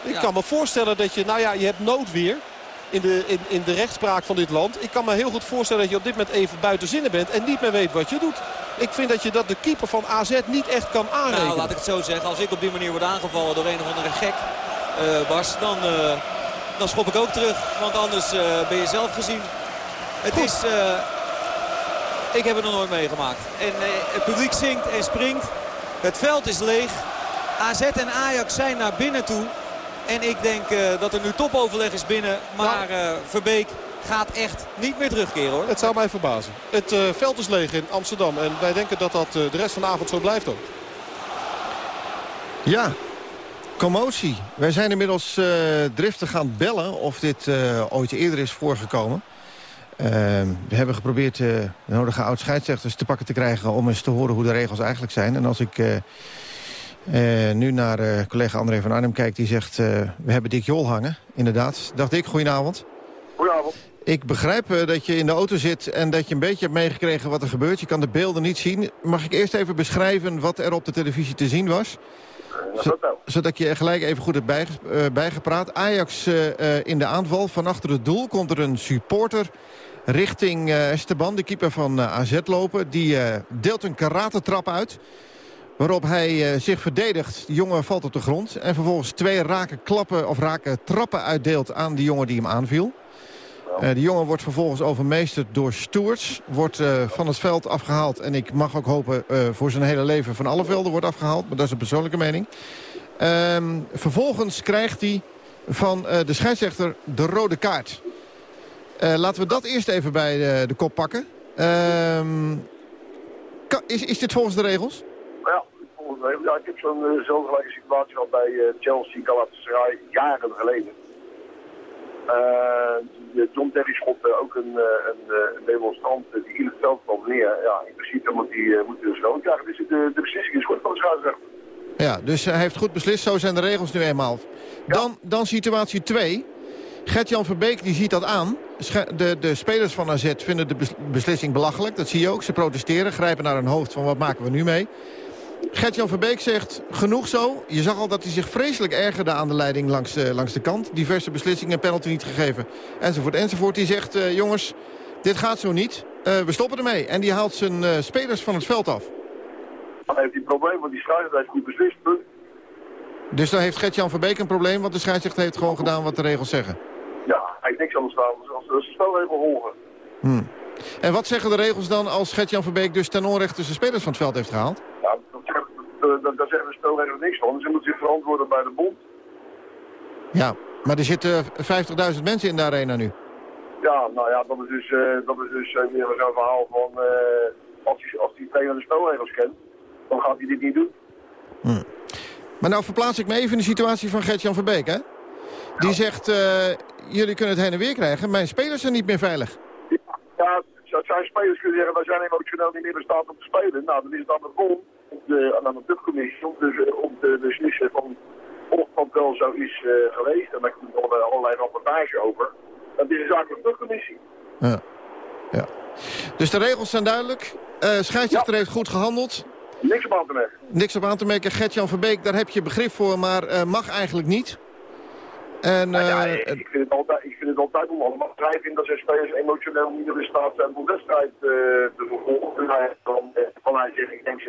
K: Ik
J: Ja.
K: kan me voorstellen dat je, nou ja, je hebt noodweer in de, in, in de rechtspraak van dit land. Ik kan me heel goed voorstellen dat je op dit moment even buiten zinnen bent en niet meer weet wat je doet. Ik vind dat je dat de keeper van AZ niet echt kan aanrekenen.
J: Nou, laat ik het zo zeggen. Als ik op die manier word aangevallen door een of andere gek, eh, Bas, dan, eh, dan schop ik ook terug. Want anders eh, ben je zelf gezien. Het is... ik heb het nog nooit meegemaakt. En het publiek zingt en springt. Het veld is leeg. AZ en Ajax zijn naar binnen toe. En ik denk dat er nu topoverleg is binnen. Maar Verbeek gaat echt niet meer terugkeren hoor.
K: Het zou mij verbazen. Het veld is leeg in Amsterdam. En wij denken dat dat de rest van de avond zo blijft ook.
I: Ja, commotie. Wij zijn inmiddels uh, driftig gaan bellen of dit uh, ooit eerder is voorgekomen. Uh, we hebben geprobeerd de nodige oud-scheidsrechters te pakken te krijgen... om eens te horen hoe de regels eigenlijk zijn. En als ik nu naar collega André van Arnhem kijk... die zegt, we hebben Dick Jol hangen, inderdaad. Dag Dick, goedenavond.
L: Goedenavond.
I: Ik begrijp dat je in de auto zit en dat je een beetje hebt meegekregen wat er gebeurt. Je kan de beelden niet zien. Mag ik eerst even beschrijven wat er op de televisie te zien was? zodat ik je gelijk even goed hebt eh, bijgepraat. Ajax uh, in de aanval. Van achter het doel komt er een supporter richting uh, Esteban, de keeper van AZ lopen. Die deelt een karatentrap uit. Waarop hij zich verdedigt. De jongen valt op de grond. En vervolgens twee raken klappen of raken trappen uitdeelt aan die jongen die hem aanviel. Uh, de jongen wordt vervolgens overmeesterd door stewards. Wordt uh, van het veld afgehaald. En ik mag ook hopen uh, voor zijn hele leven van alle velden wordt afgehaald. Maar dat is een persoonlijke mening. Ehm, vervolgens krijgt hij van de scheidsrechter de rode kaart. laten we dat eerst even bij de, de kop pakken. Ehm, is, is dit volgens de regels?
L: Ja, volgens de regels. Ja, ik heb zo'n zo'n situatie al bij Chelsea Galatasaray jaren geleden. Uh, John Terry schopte ook een, eh, een, eh, een demonstrant die in het veld kwam neer. Ja, in principe moet hij moet dus wel krijgen. Dus de, de beslissing is goed van de scheidsrechter.
I: Ja, dus hij heeft goed beslist. Zo zijn de regels nu eenmaal. Dan, dan situatie 2. Gert-Jan Verbeek die ziet dat aan. De, de spelers van AZ vinden de beslissing belachelijk. Dat zie je ook. Ze protesteren, grijpen naar hun hoofd van wat maken we nu mee. Gert-Jan Verbeek zegt genoeg zo. Je zag al dat hij zich vreselijk ergerde aan de leiding langs, uh, langs de kant. Diverse beslissingen, penalty niet gegeven, enzovoort, enzovoort. Die zegt, uh, jongens, dit gaat zo niet. Uh, we stoppen ermee. En die haalt zijn spelers van het veld af.
L: Dan heeft hij een probleem, want die scheidsrechter heeft goed beslist.
I: Dus dan heeft Gert-Jan Verbeek een probleem, want de scheidsrechter heeft gewoon gedaan wat de regels zeggen.
L: Ja, hij heeft niks anders gedaan als, de spelregel volgen.
I: Hmm. En wat zeggen de regels dan als Gert-Jan Verbeek dus ten onrechte zijn spelers van het veld heeft gehaald?
L: Ja, dat, daar zeggen de spelregels niks van. Ze moeten zich verantwoorden bij de bond.
I: Ja, maar er zitten 50.000 mensen in de arena nu.
L: Ja, nou ja, dat is dus, uh, dat is dus uh, meer zo'n verhaal van... Uh, als hij als die trainer de spelregels kent, dan gaat hij dit niet doen.
I: Hm. Maar nou verplaats ik me even in de situatie van Gert-Jan Verbeek, hè? Die zegt, jullie kunnen het heen en weer krijgen, mijn spelers zijn niet meer veilig.
L: Ja, ja zijn spelers kunnen zeggen, wij zijn emotioneel niet meer in staat om te spelen. Nou, dan is het aan de bond op de, aan de clubcommissie om, dus, om te beslissen van of dat wel zo is uh, geweest. En daar komt nog allerlei rapportage over. Dat is een zaak van de.
I: Ja. ja. Dus de regels zijn duidelijk. Uh, scheidsrechter heeft goed gehandeld.
L: Niks op aan te merken.
I: Niks op aan te merken. Gert-Jan Verbeek, daar heb je begrip voor, maar uh, mag eigenlijk niet.
L: En, nou ja, ik, vind het altijd, ik vind het altijd allemaal drijven dat zijn spelers emotioneel niet in staat zijn om de wedstrijd te vervolgen. Dan van hij zegt, ik denk,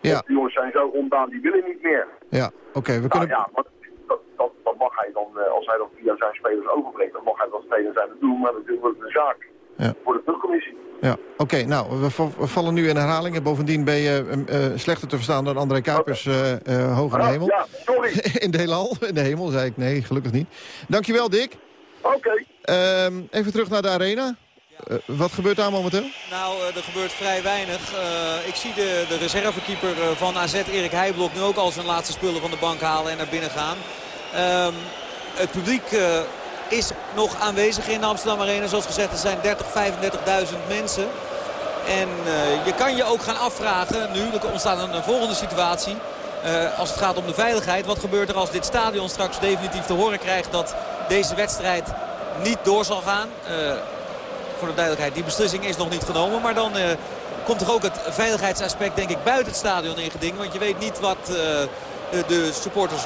L: ja. Die jongens zijn zo ondaan, die willen niet meer.
I: Ja, oké. Okay, we
L: nou,
I: kunnen...
L: ja, maar dat, dat, dat, mag hij dan, uh, als hij dat via zijn spelers overbrengt, dan mag hij dat spelen zijn doen, maar natuurlijk wordt het een zaak ja. voor de terugcommissie.
I: Ja, oké. Okay, nou, we, we, vallen nu in herhaling. En bovendien ben je uh, slechter te verstaan dan André Kuipers okay. uh, hoog in de hemel.
L: Ja, sorry.
I: in de heelal, in de hemel, zei ik. Nee, gelukkig niet. Dankjewel, Dick.
L: Oké.
I: Uh, even terug naar de arena. Uh, wat gebeurt daar momenteel?
J: Nou, uh, er gebeurt vrij weinig. Uh, ik zie de, de reservekeeper van AZ, Erik Heijblok, nu ook al zijn laatste spullen van de bank halen en naar binnen gaan. Ehm, het publiek is nog aanwezig in de Amsterdam Arena. Zoals gezegd, er zijn 30, 35.000 mensen. En je kan je ook gaan afvragen, nu er ontstaat een, een volgende situatie. als het gaat om de veiligheid. Wat gebeurt er als dit stadion straks definitief te horen krijgt dat deze wedstrijd niet door zal gaan? Voor de duidelijkheid. Die beslissing is nog niet genomen. Maar dan uh, komt er ook het veiligheidsaspect denk ik buiten het stadion in geding. Want je weet niet wat uh, de, supporters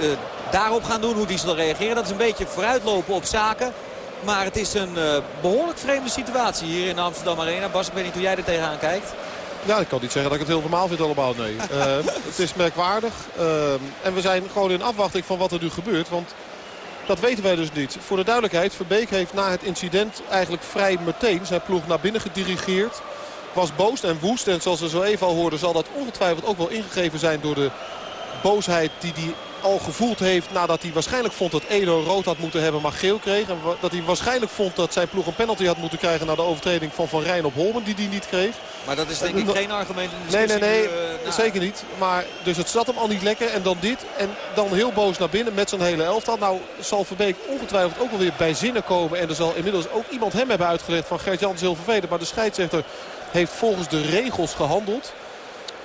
J: uh, daarop gaan doen. Hoe die zullen reageren. Dat is een beetje vooruitlopen op zaken. Maar het is een behoorlijk vreemde situatie hier in de Amsterdam Arena. Bas, ik weet niet hoe jij er tegenaan kijkt.
K: Ja, ik kan niet zeggen dat ik het heel normaal vind allemaal. Nee. het is merkwaardig. en we zijn gewoon in afwachting van wat er nu gebeurt. Want dat weten wij dus niet. Voor de duidelijkheid, Verbeek heeft na het incident eigenlijk vrij meteen zijn ploeg naar binnen gedirigeerd. Was boos en woest. En zoals we zo even al hoorden zal dat ongetwijfeld ook wel ingegeven zijn door de boosheid die hij al gevoeld heeft nadat hij waarschijnlijk vond dat Edo rood had moeten hebben, maar geel kreeg. En dat hij waarschijnlijk vond dat zijn ploeg een penalty had moeten krijgen na de overtreding van Van Rijn op Holmen, die die niet kreeg.
J: Maar dat is denk ik geen argument in de
K: Nee, nee, nee,
J: uh,
K: zeker niet. Maar dus het zat hem al niet lekker en dan dit. En dan heel boos naar binnen met zijn hele elftal. Nou zal Verbeek ongetwijfeld ook wel weer bij zinnen komen. En er zal inmiddels ook iemand hem hebben uitgelegd van Gert-Jan is heel vervelend. Maar de scheidsrechter heeft volgens de regels gehandeld.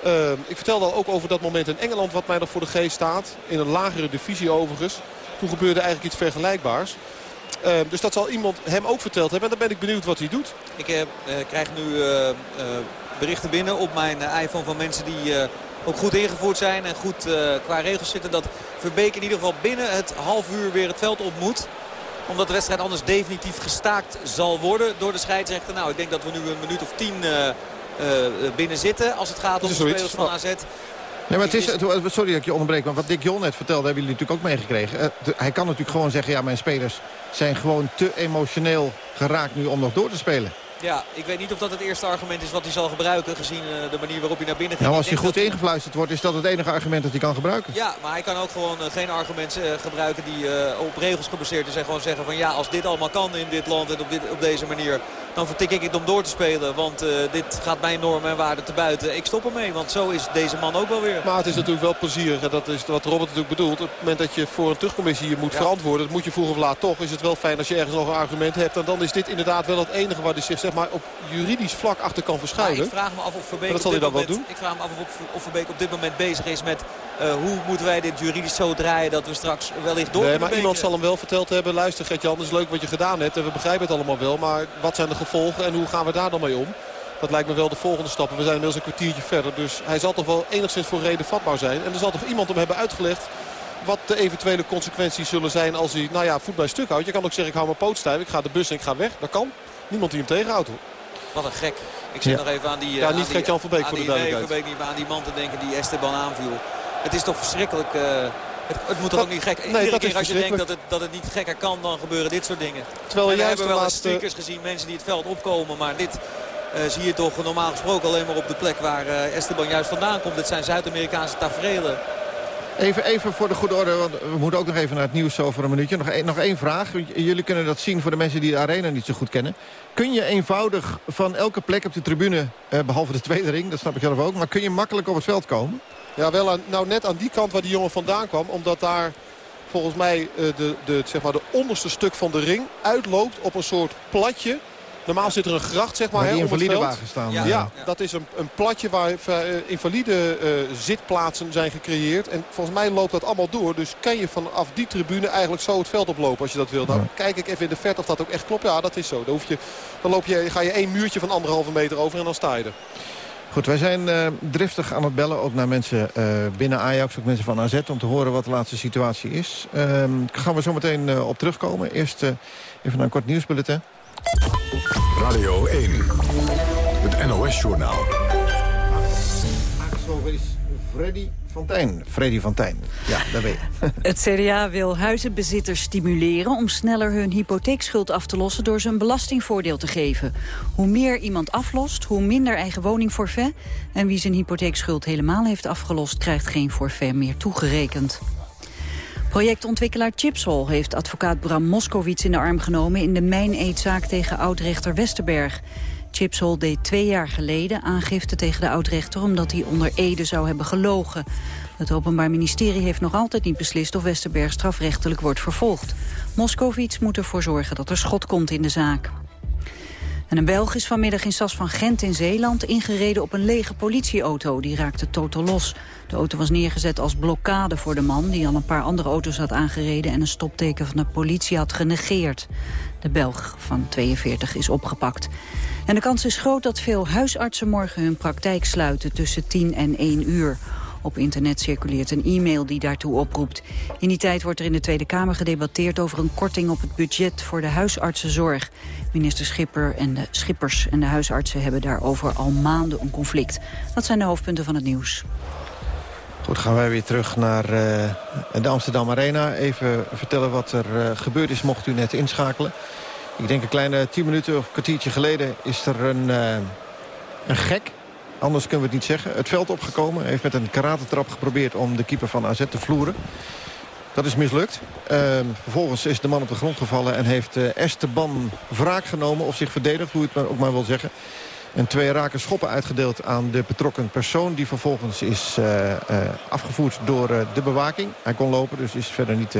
K: Uh, ik vertelde al ook over dat moment in Engeland wat mij nog voor de geest staat. In een lagere divisie overigens. Toen gebeurde eigenlijk iets vergelijkbaars. Uh, dus dat zal iemand hem ook verteld hebben. En dan ben ik benieuwd wat hij doet.
J: Ik uh, krijg nu berichten binnen op mijn iPhone van mensen die ook goed ingevoerd zijn. En goed qua regels zitten. Dat Verbeek in ieder geval binnen het half uur weer het veld op moet omdat de wedstrijd anders definitief gestaakt zal worden door de scheidsrechter. Nou, ik denk dat we nu een minuut of tien binnen zitten als het gaat om de spelers van AZ.
I: Ja, maar het is, sorry dat ik je onderbreek, maar wat Dick Jol net vertelde... hebben jullie natuurlijk ook meegekregen. Uh, hij kan natuurlijk gewoon zeggen... ja, mijn spelers zijn gewoon te emotioneel geraakt nu om nog door te spelen.
J: Ja, ik weet niet of dat het eerste argument is wat hij zal gebruiken... gezien uh, de manier waarop hij naar binnen gaat.
I: Nou, als hij goed ingefluisterd wordt, is dat het enige argument dat hij kan gebruiken.
J: Ja, maar hij kan ook gewoon uh, geen argument uh, gebruiken die op regels gebaseerd is. En gewoon zeggen van ja, als dit allemaal kan in dit land en op, dit, op deze manier... dan vertik ik het om door te spelen. Want dit gaat mijn normen en waarden te buiten. Ik stop ermee, want zo is deze man ook wel weer.
K: Maar het is natuurlijk wel plezierig. En dat is wat Robert natuurlijk bedoelt. Op het moment dat je voor een terugcommissie je moet ja. verantwoorden... dat moet je vroeg of laat toch. Is het wel fijn als je ergens nog een argument hebt. En dan is dit inderdaad wel het enige waar hij zich zeg maar, op juridisch vlak achter kan verschuilen.
J: ik vraag me af of Verbeek,
K: dat zal
J: hij
K: dan
J: moment,
K: wel doen.
J: Ik vraag me af of, of Verbeek op dit moment bezig is met uh, hoe moeten wij dit juridisch zo draaien dat we straks wellicht door
K: Nee, maar iemand zal hem wel verteld hebben. Luister Gert-Jan, het is leuk wat je gedaan hebt en we begrijpen het allemaal wel. Maar wat zijn de gevolgen en hoe gaan we daar dan mee om? Dat lijkt me wel de volgende stappen. We zijn inmiddels een kwartiertje verder. Dus hij zal toch wel enigszins voor reden vatbaar zijn. En er zal toch iemand hem hebben uitgelegd wat de eventuele consequenties zullen zijn als hij nou ja, voet bij stuk houdt. Je kan ook zeggen ik hou mijn poot stijf, ik ga de bus en ik ga weg. Dat kan. Niemand die hem tegenhoudt hoor.
J: Wat een gek. Ik zit
K: Ja.
J: nog even aan die...
K: Ja,
J: eh,
K: niet Gert-Jan Verbeek voor de
J: nee,
K: duidelijkheid.
J: Verbeek niet, maar aan die man te denken die Esteban aanviel. Het is toch verschrikkelijk... eh, het, het moet toch ook niet gek...
K: nee,
J: Iedere keer als je denkt dat het, dat het niet gekker kan, dan gebeuren dit soort dingen.
K: Terwijl
J: we hebben wel eens speakers gezien, mensen die het veld opkomen. Maar dit eh, zie je toch normaal gesproken alleen maar op de plek waar Esteban juist vandaan komt. Dit zijn Zuid-Amerikaanse tafereelen.
I: Even, even voor de goede orde, want we moeten ook nog even naar het nieuws over een minuutje. Nog, nog één vraag. Jullie kunnen dat zien voor de mensen die de arena niet zo goed kennen. Kun je eenvoudig van elke plek op de tribune, eh, behalve de tweede ring, dat snap ik zelf ook... maar kun je makkelijk op het veld komen?
K: Ja, wel aan, nou net aan die kant waar die jongen vandaan kwam. Omdat daar volgens mij eh, de, de, zeg maar de onderste stuk van de ring uitloopt op een soort platje. Normaal zit er een gracht zeg maar,
I: Waar
K: hè, om het veld.
I: staan.
K: Ja,
I: eh.
K: dat is een, een platje waar eh, invalide eh, zitplaatsen zijn gecreëerd. En volgens mij loopt dat allemaal door. Dus kan je vanaf die tribune eigenlijk zo het veld oplopen als je dat wil. Nou, kijk ik even in de verte of dat ook echt klopt. Ja, dat is zo. Dan, hoef je, dan loop je, ga je één muurtje van anderhalve meter over en dan sta je er.
I: Goed, wij zijn driftig aan het bellen, ook naar mensen binnen Ajax, ook mensen van AZ... om te horen wat de laatste situatie is. Ehm gaan we zo meteen op terugkomen. Eerst even naar een kort nieuwsbulletin.
M: Radio 1. Het NOS-journaal.
I: Aangeschoven is Freddy van Tijn. Freddy van Tijn, ja, daar ben je.
A: Het CDA wil huizenbezitters stimuleren om sneller hun hypotheekschuld af te lossen door ze een belastingvoordeel te geven. Hoe meer iemand aflost, hoe minder eigen woningforfait. En wie zijn hypotheekschuld helemaal heeft afgelost, krijgt geen forfait meer toegerekend. Projectontwikkelaar Chipsol heeft advocaat Bram Moskowitz in de arm genomen in de mijneetzaak tegen oudrechter Westerberg. Chipsol deed twee jaar geleden aangifte tegen de oudrechter omdat hij onder Ede zou hebben gelogen. Het Openbaar Ministerie heeft nog altijd niet beslist of Westerberg strafrechtelijk wordt vervolgd. Moskowitz moet ervoor zorgen dat er schot komt in de zaak. En een Belg is vanmiddag in Sas van Gent in Zeeland ingereden op een lege politieauto. Die raakte totaal los. De auto was neergezet als blokkade voor de man... die al een paar andere auto's had aangereden... en een stopteken van de politie had genegeerd. De Belg van 42 is opgepakt. En de kans is groot dat veel huisartsen morgen hun praktijk sluiten... tussen 10 en 1 uur. Op internet circuleert een e-mail die daartoe oproept. In die tijd wordt er in de Tweede Kamer gedebatteerd over een korting op het budget voor de huisartsenzorg. Minister Schipper en de Schippers en de huisartsen hebben daarover al maanden een conflict. Dat zijn de hoofdpunten van het nieuws.
I: Goed, gaan wij weer terug naar eh, de Amsterdam Arena. Even vertellen wat er eh, gebeurd is, mocht u net inschakelen. Ik denk een kleine tien minuten of kwartiertje geleden is er een, eh, een gek anders kunnen we het niet zeggen. Het veld opgekomen. Heeft met een karatentrap geprobeerd om de keeper van AZ te vloeren. Dat is mislukt. Ehm, vervolgens is de man op de grond gevallen en heeft uh, Esteban wraak genomen. Of zich verdedigd, hoe je het maar ook maar wil zeggen. En twee raken schoppen uitgedeeld aan de betrokken persoon... die vervolgens is uh, uh, afgevoerd door de bewaking. Hij kon lopen, dus is verder niet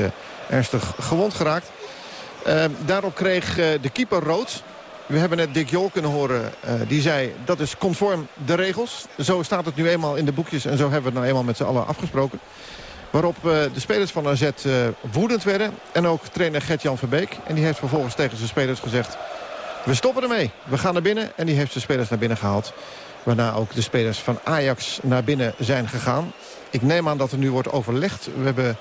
I: ernstig gewond geraakt. Ehm, daarop kreeg de keeper rood. We hebben net Dick Jol kunnen horen. die zei, dat is conform de regels. Zo staat het nu eenmaal in de boekjes. En zo hebben we het nou eenmaal met z'n allen afgesproken. Waarop uh, de spelers van AZ uh, woedend werden. En ook trainer Gert-Jan Verbeek. En die heeft vervolgens tegen zijn spelers gezegd... we stoppen ermee. We gaan naar binnen. En die heeft zijn spelers naar binnen gehaald. Waarna ook de spelers van Ajax naar binnen zijn gegaan. Ik neem aan dat er nu wordt overlegd. We hebben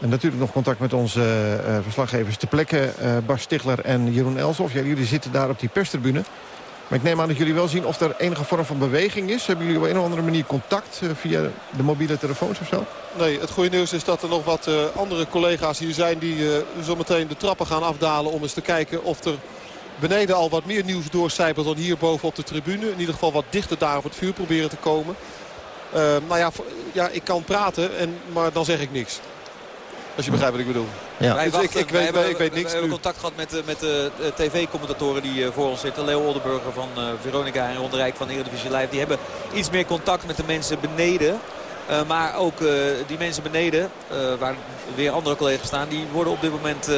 I: natuurlijk nog contact met onze uh, verslaggevers te plekken. Bas Stigler en Jeroen Elsof. Ja, jullie zitten daar op die perstribune. Maar ik neem aan dat jullie wel zien of er enige vorm van beweging is. Hebben jullie op een of andere manier contact uh, via de mobiele telefoons of zo?
K: Nee, het goede nieuws is dat er nog wat uh, andere collega's hier zijn... die uh, zo meteen de trappen gaan afdalen om eens te kijken of er beneden al wat meer nieuws doorcijpelt... dan hier boven op de tribune. In ieder geval wat dichter daar op het vuur proberen te komen. nou ja, ja, ik kan praten, en, maar dan zeg ik niks. Als je begrijpt wat ik bedoel.
J: Ja. Wij
K: dus
J: wachten,
K: ik, ik, weet,
J: hebben,
K: ik weet niks
J: we hebben
K: nu.
J: contact gehad met, met de, de tv-commentatoren die uh, voor ons zitten. Leo Oldenburger van Veronica en Ron de Rijk van Eredivisie Live. Die hebben iets meer contact met de mensen beneden. Uh, maar ook die mensen beneden, waar weer andere collega's staan... die worden op dit moment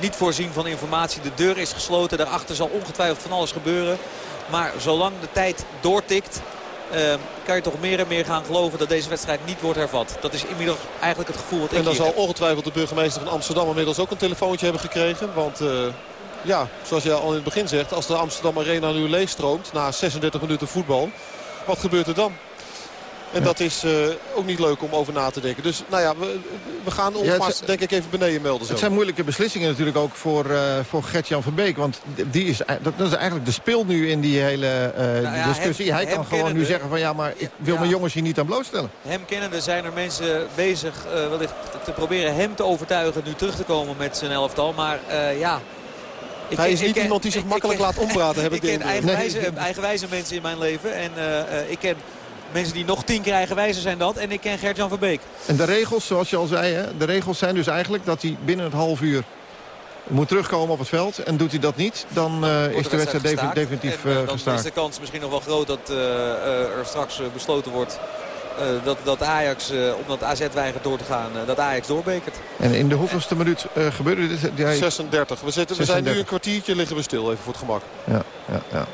J: niet voorzien van informatie. De deur is gesloten. Daarachter zal ongetwijfeld van alles gebeuren. Maar zolang de tijd doortikt... Uh, kan je toch meer en meer gaan geloven dat deze wedstrijd niet wordt hervat. Dat is inmiddels eigenlijk het gevoel wat ik
K: En dan zal
J: heb.
K: ongetwijfeld de burgemeester van Amsterdam inmiddels ook een telefoontje hebben gekregen. Want uh, ja, zoals je al in het begin zegt, als de Amsterdam Arena nu leegstroomt na 36 minuten voetbal. Wat gebeurt er dan? En dat is uh, ook niet leuk om over na te denken. Dus nou ja, we, we gaan ons
I: Ja,
K: denk ik even beneden melden. Zo.
I: Het zijn moeilijke beslissingen natuurlijk ook voor, eh voor Gert-Jan Verbeek. Want die is, dat, dat is eigenlijk de speel nu in die hele eh,
J: ja,
I: discussie.
J: hem-
I: Hij
J: hem
I: kan gewoon nu zeggen van ja, maar ik wil
J: Ja.
I: mijn jongens hier niet aan blootstellen.
J: Hem kennende zijn er mensen bezig eh, wellicht te proberen hem te overtuigen nu terug te komen met zijn elftal. Maar eh, ja... ik
K: Hij
J: ken-
K: is
J: ik
K: niet
J: ken-
K: iemand die zich
J: ik-
K: makkelijk
J: ik ken-
K: laat ompraten, heb ik de
J: ken eigenwijze,
K: Nee.
J: eigenwijze mensen in mijn leven. En eh, eh, ik ken mensen die nog tien keer eigenwijzer zijn dat. En ik ken Gert-Jan Verbeek.
I: En de regels, zoals je al zei, hè, de regels zijn dus eigenlijk dat hij binnen het half uur moet terugkomen op het veld. En doet hij dat niet, dan eh, is de wedstrijd
J: gestaakt.
I: definitief
J: en, eh,
I: eh,
J: dan
I: gestaakt.
J: is de kans misschien nog wel groot dat eh, eh, er straks besloten wordt... eh, dat, dat Ajax, eh, omdat AZ weigert door te gaan, dat Ajax doorbekert.
I: En in de hoeveelste minuut eh, gebeurde dit? Hij-
K: 36. We, zitten, we zijn nu
I: 36.
K: een kwartiertje liggen we stil, even voor het gemak.
I: Ja, ja, ja.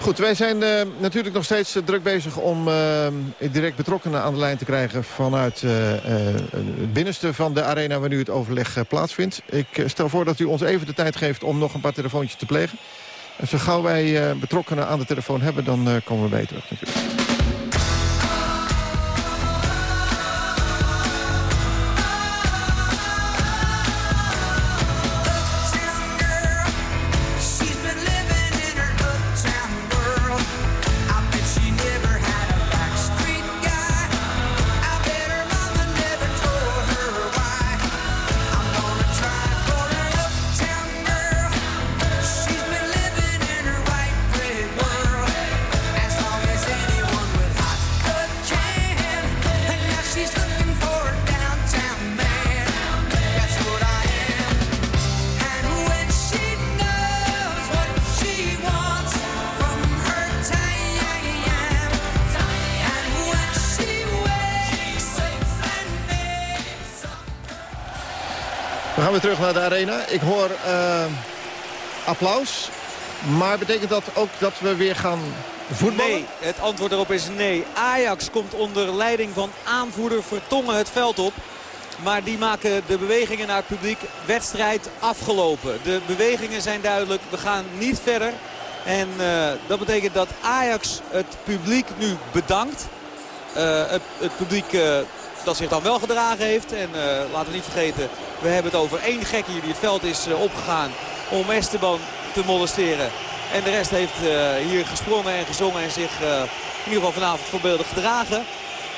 I: Goed, wij zijn eh, natuurlijk nog steeds eh, druk bezig om eh, direct betrokkenen aan de lijn te krijgen vanuit het binnenste van de arena waar nu het overleg plaatsvindt. Ik stel voor dat u ons even de tijd geeft om nog een paar telefoontjes te plegen. En zo gauw wij betrokkenen aan de telefoon hebben, dan komen we je terug natuurlijk. Applaus. Maar betekent dat ook dat we weer gaan voetballen?
J: Nee, het antwoord daarop is nee. Ajax komt onder leiding van aanvoerder Vertongen het veld op. Maar die maken de bewegingen naar het publiek. Wedstrijd afgelopen. De bewegingen zijn duidelijk. We gaan niet verder. En eh, dat betekent dat Ajax het publiek nu bedankt. Eh, het, publiek eh, dat zich dan wel gedragen heeft. En laten we niet vergeten, we hebben het over één gek hier die het veld is opgegaan om Esteban te molesteren. En de rest heeft eh, hier gesprongen en gezongen en zich eh, in ieder geval vanavond voorbeeldig gedragen.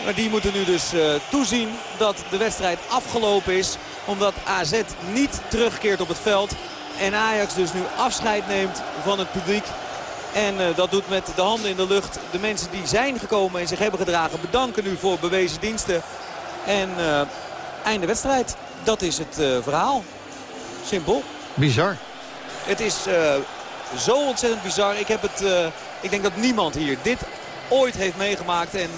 J: Maar die moeten nu dus eh, toezien dat de wedstrijd afgelopen is. Omdat AZ niet terugkeert op het veld. En Ajax dus nu afscheid neemt van het publiek. En dat doet met de handen in de lucht de mensen die zijn gekomen en zich hebben gedragen. Bedanken nu voor bewezen diensten. En einde wedstrijd. Dat is het verhaal. Simpel.
I: Bizar.
J: Het is uh, zo ontzettend bizar. Ik, heb het, ik denk dat niemand hier dit ooit heeft meegemaakt. En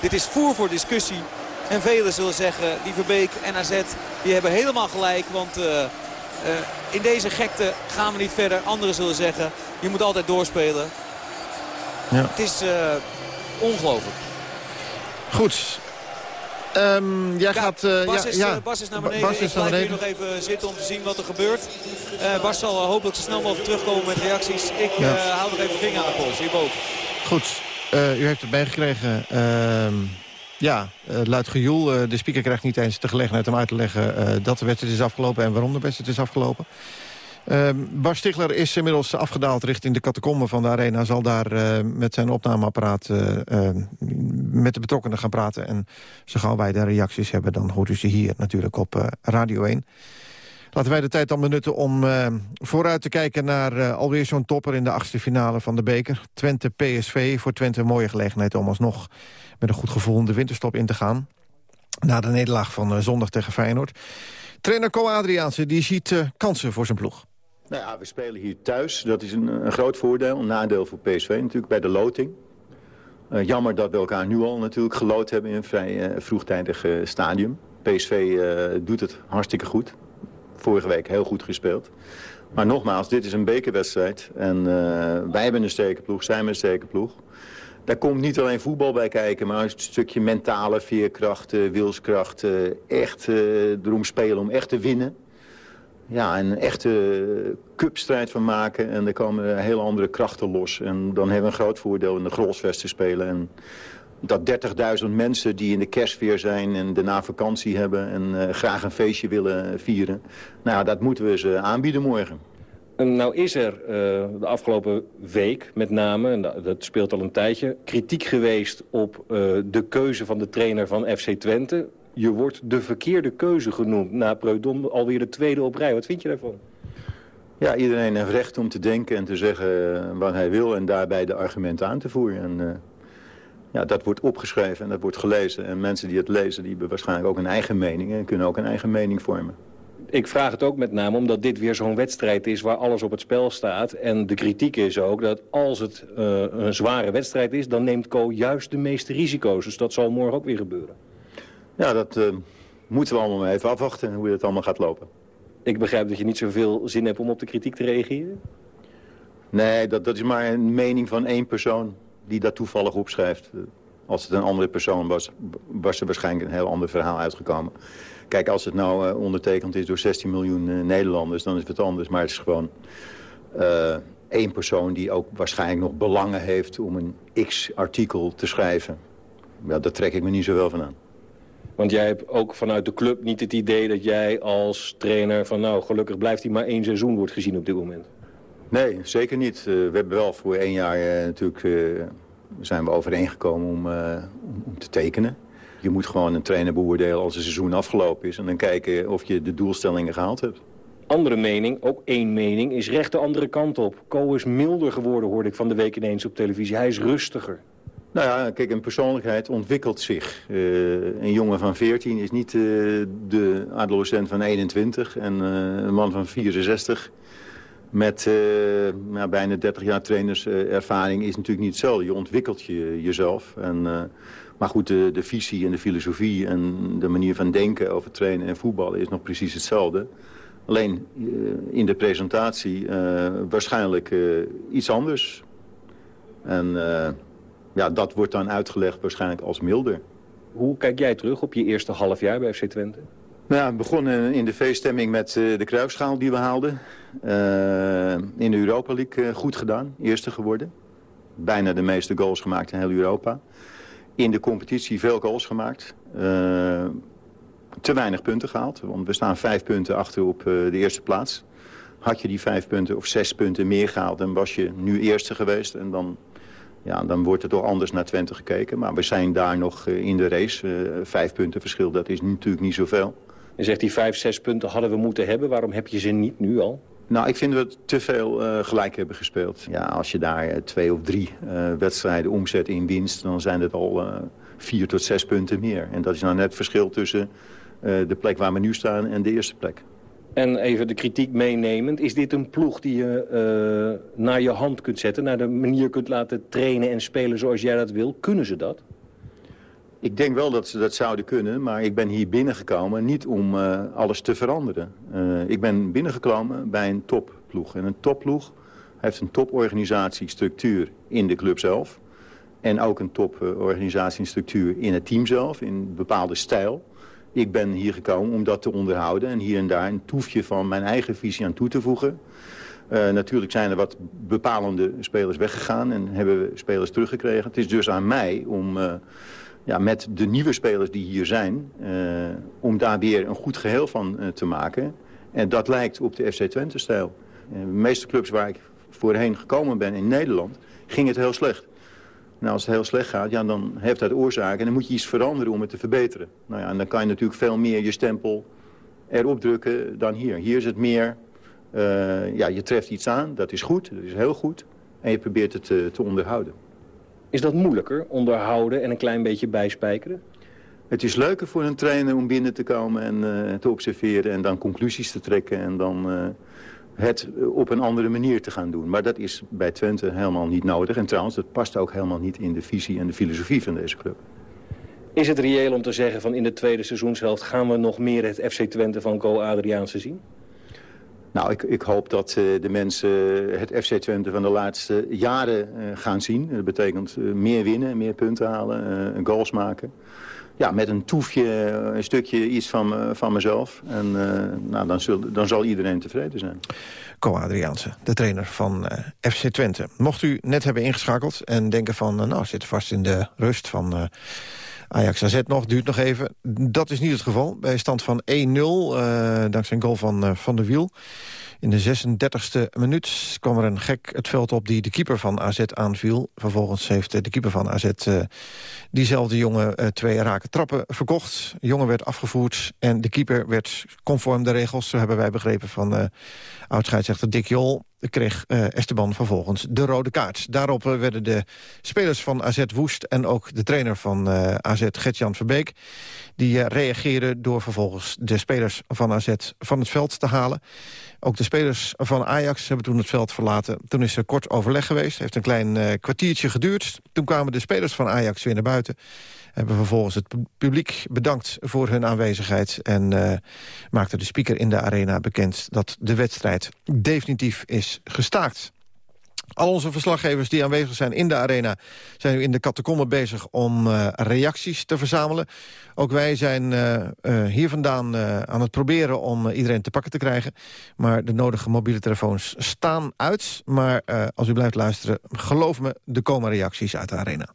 J: dit is voer voor discussie. En velen zullen zeggen, die Verbeek en AZ, die hebben helemaal gelijk. Want in deze gekte gaan we niet verder. Anderen zullen zeggen, je moet altijd doorspelen.
I: Ja.
J: Het is ongelooflijk.
I: Goed, Um, jij
J: ja,
I: gaat... Uh,
J: Bas,
I: ja,
J: is,
I: ja.
J: Bas is naar beneden.
I: Bas is
J: ik
I: naar beneden.
J: hier nog even zitten om te zien wat er gebeurt. Uh, Bas zal hopelijk zo snel mogelijk terugkomen met reacties. Ik
I: Ja.
J: hou nog even vinger aan de pols hierboven.
I: Goed, u heeft het meegekregen. Ehm, ja, luid gejoel. De speaker krijgt niet eens de gelegenheid om uit te leggen... dat de wedstrijd is afgelopen en waarom de wedstrijd is afgelopen. Uh, Bas Stigler is inmiddels afgedaald richting de catacombe van de arena. Zal daar uh, met zijn opnameapparaat uh, met de betrokkenen gaan praten. En zo gauw wij de reacties hebben, dan hoort u ze hier natuurlijk op Radio 1. Laten wij de tijd dan benutten om vooruit te kijken naar alweer zo'n topper... in de achtste finale van de beker. Twente-PSV. Voor Twente een mooie gelegenheid om alsnog met een goed gevoel de winterstop in te gaan. Na de nederlaag van zondag tegen Feyenoord. Trainer Co Adriaanse die ziet kansen voor zijn ploeg.
N: Nou ja, we spelen hier thuis. Dat is een, een groot voordeel. Een nadeel voor PSV natuurlijk bij de loting. Uh, jammer dat we elkaar nu al natuurlijk geloot hebben in een vrij uh, vroegtijdig uh, stadium. PSV doet het hartstikke goed. Vorige week heel goed gespeeld. Maar nogmaals, dit is een bekerwedstrijd. En wij hebben een sterke ploeg, zij hebben een sterke ploeg. Daar komt niet alleen voetbal bij kijken, maar een stukje mentale veerkracht, wilskracht. Echt erom spelen om echt te winnen. Ja, een echte cupstrijd van maken. En er komen hele andere krachten los. En dan hebben we een groot voordeel in de Grolsvest te spelen. En dat 30.000 mensen die in de kerstfeer zijn en daarna vakantie hebben... en uh, graag een feestje willen vieren. Nou dat moeten we ze aanbieden morgen.
O: Nou is er uh, de afgelopen week met name, en dat speelt al een tijdje... kritiek geweest op de keuze van de trainer van FC Twente. Je wordt de verkeerde keuze genoemd na Preudom alweer de tweede op rij. Wat vind je daarvan?
N: Ja, iedereen heeft recht om te denken en te zeggen wat hij wil... en daarbij de argumenten aan te voeren. En, uh, ja, dat wordt opgeschreven en dat wordt gelezen. En mensen die het lezen, die hebben waarschijnlijk ook een eigen mening... en kunnen ook een eigen mening vormen.
O: Ik vraag het ook met name omdat dit weer zo'n wedstrijd is waar alles op het spel staat. En de kritiek is ook dat als het uh, een zware wedstrijd is... dan neemt Co juist de meeste risico's. Dus dat zal morgen ook weer gebeuren.
N: Ja, dat uh, moeten we allemaal maar even afwachten hoe het allemaal gaat lopen.
O: Ik begrijp dat je niet zoveel zin hebt om op de kritiek te reageren.
N: Nee, dat, dat is maar een mening van één persoon die dat toevallig opschrijft. Als het een andere persoon was, was er waarschijnlijk een heel ander verhaal uitgekomen. Kijk, als het nou uh, ondertekend is door 16 miljoen uh, Nederlanders, dan is het anders. Maar het is gewoon uh, één persoon die ook waarschijnlijk nog belangen heeft om een X-artikel te schrijven. Ja, daar trek ik me niet zoveel van aan.
O: Want jij hebt ook vanuit de club niet het idee dat jij als trainer van... nou, gelukkig blijft hij maar één seizoen wordt gezien op dit moment.
N: Nee, zeker niet. Uh, we hebben wel voor één jaar uh, natuurlijk... Uh, zijn we overeengekomen om, om te tekenen. Je moet gewoon een trainer beoordelen als het seizoen afgelopen is... en dan kijken of je de doelstellingen gehaald hebt.
O: Andere mening, ook één mening, is recht de andere kant op. Co is milder geworden, hoorde ik van de week ineens op televisie. Hij is rustiger.
N: Nou ja, kijk, een persoonlijkheid ontwikkelt zich. Uh, een jongen van 14 is niet uh, de adolescent van 21. En uh, een man van 64 met nou, bijna 30 jaar trainerservaring is natuurlijk niet hetzelfde. Je ontwikkelt je, jezelf. En, maar goed, de, de visie en de filosofie en de manier van denken over trainen en voetballen is nog precies hetzelfde. Alleen in de presentatie waarschijnlijk iets anders. En ja, dat wordt dan uitgelegd waarschijnlijk als milder.
O: Hoe kijk jij terug op je eerste half jaar bij FC Twente?
N: Nou we begonnen in de feeststemming met uh, de kruisschaal die we haalden. Uh, in de Europa League uh, goed gedaan, eerste geworden. Bijna de meeste goals gemaakt in heel Europa. In de competitie veel goals gemaakt. te weinig punten gehaald, want we staan vijf punten achter op de eerste plaats. Had je die vijf punten of zes punten meer gehaald, dan was je nu eerste geweest. En dan ja, dan wordt er toch anders naar Twente gekeken. Maar we zijn daar nog in de race. Uh, vijf punten verschil, dat is natuurlijk niet zoveel.
O: Je zegt die vijf, zes punten hadden we moeten hebben. Waarom heb je ze niet nu al?
N: Nou, ik vind dat we te veel eh, gelijk hebben gespeeld. Ja, als je daar eh, twee of drie eh, wedstrijden omzet in winst... dan zijn het al eh, vier tot zes punten meer. En dat is nou net het verschil tussen eh, de plek waar we nu staan en de eerste plek.
O: En even de kritiek meenemend. Is dit een ploeg die je eh, naar je hand kunt zetten? Naar de manier kunt laten trainen en spelen zoals jij dat wil? Kunnen ze dat?
N: Ik denk wel dat ze dat zouden kunnen, maar ik ben hier binnengekomen niet om eh, alles te veranderen. Eh, ik ben binnengekomen bij een topploeg. En een topploeg heeft een toporganisatiestructuur in de club zelf. En ook een toporganisatiestructuur in het team zelf, in een bepaalde stijl. Ik ben hier gekomen om dat te onderhouden en hier en daar een toefje van mijn eigen visie aan toe te voegen. Eh, natuurlijk zijn er wat bepalende spelers weggegaan en hebben we spelers teruggekregen. Het is dus aan mij om eh, ja, met de nieuwe spelers die hier zijn... eh, om daar weer een goed geheel van te maken. En dat lijkt op de FC Twente-stijl. De meeste clubs waar ik voorheen gekomen ben in Nederland, ging het heel slecht. Nou, als het heel slecht gaat, ja, dan heeft dat oorzaken en dan moet je iets veranderen om het te verbeteren. Nou ja, en dan kan je natuurlijk veel meer je stempel erop drukken dan hier. Hier is het meer, eh, ja, je treft iets aan, dat is goed, dat is heel goed. En je probeert het te, te onderhouden.
O: Is dat moeilijker, onderhouden en een klein beetje bijspijkeren?
N: Het is leuker voor een trainer om binnen te komen en eh, te observeren en dan conclusies te trekken en dan eh, het op een andere manier te gaan doen. Maar dat is bij Twente helemaal niet nodig. En trouwens, dat past ook helemaal niet in de visie en de filosofie van deze club.
O: Is het reëel om te zeggen van in de tweede seizoenshelft... gaan we nog meer het FC Twente van Go Adriaanse zien?
N: Nou, ik, ik hoop dat eh, de mensen het FC Twente van de laatste jaren eh, gaan zien. Dat betekent eh, meer winnen, meer punten halen, eh, goals maken. Ja, met een toefje, eh, een stukje iets van, me- van mezelf. En eh, nou, dan, zul, dan zal iedereen tevreden zijn.
I: Co Adriaanse, de trainer van eh, FC Twente. Mocht u net hebben ingeschakeld en denken van... eh, nou, zitten vast in de rust van eh, Ajax AZ nog, duurt nog even. Dat is niet het geval. Bij stand van 1-0, eh, dankzij een goal van eh, Van der Wiel... In de 36e minuut kwam er een gek het veld op die de keeper van AZ aanviel. Vervolgens heeft eh, de keeper van AZ eh, diezelfde jongen eh, twee rake trappen verkocht. De jongen werd afgevoerd en de keeper werd conform de regels... zo hebben wij begrepen van uh, oud-scheidsrechter Dick Jol... kreeg eh, Esteban vervolgens de rode kaart. Daarop eh, werden de spelers van AZ woest... en ook de trainer van eh, AZ, Gert-Jan Verbeek... die reageerden door vervolgens de spelers van AZ van het veld te halen. Ook de spelers van Ajax hebben toen het veld verlaten. Toen is er kort overleg geweest. heeft een klein kwartiertje geduurd. Toen kwamen de spelers van Ajax weer naar buiten. Hebben vervolgens het pu- publiek bedankt voor hun aanwezigheid. En eh, maakte de speaker in de arena bekend dat de wedstrijd definitief is gestaakt. Al onze verslaggevers die aanwezig zijn in de arena... zijn nu in de catacomben bezig om eh, reacties te verzamelen. Ook wij zijn eh, hier vandaan aan het proberen om iedereen te pakken te krijgen. Maar de nodige mobiele telefoons staan uit. Maar als u blijft luisteren, geloof me, er komen reacties uit de arena.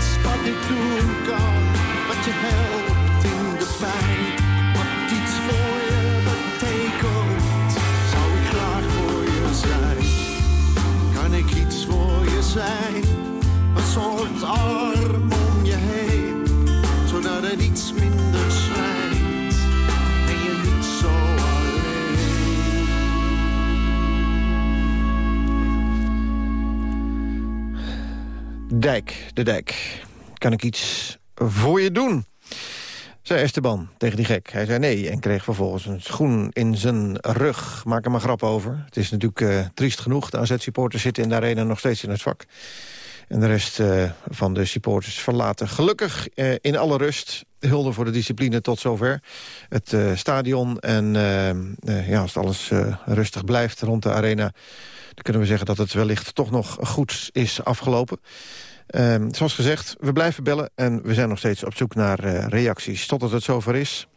P: Spot wat ik doen kan, wat je helpt in de pijn.
I: Dijk, de Dijk. Kan ik iets voor je doen? Zei Esteban tegen die gek. Hij zei nee en kreeg vervolgens een schoen in zijn rug. Maak er maar grap over. Het is natuurlijk uh, triest genoeg. De AZ-supporters zitten in de arena nog steeds in het vak. En de rest uh, van de supporters verlaten gelukkig uh, in alle rust. Hulde voor de discipline tot zover. Het stadion en ja, als alles rustig blijft rond de arena... dan kunnen we zeggen dat het wellicht toch nog goed is afgelopen. Um, zoals gezegd, we blijven bellen en we zijn nog steeds op zoek naar uh, reacties. Totdat het zover is,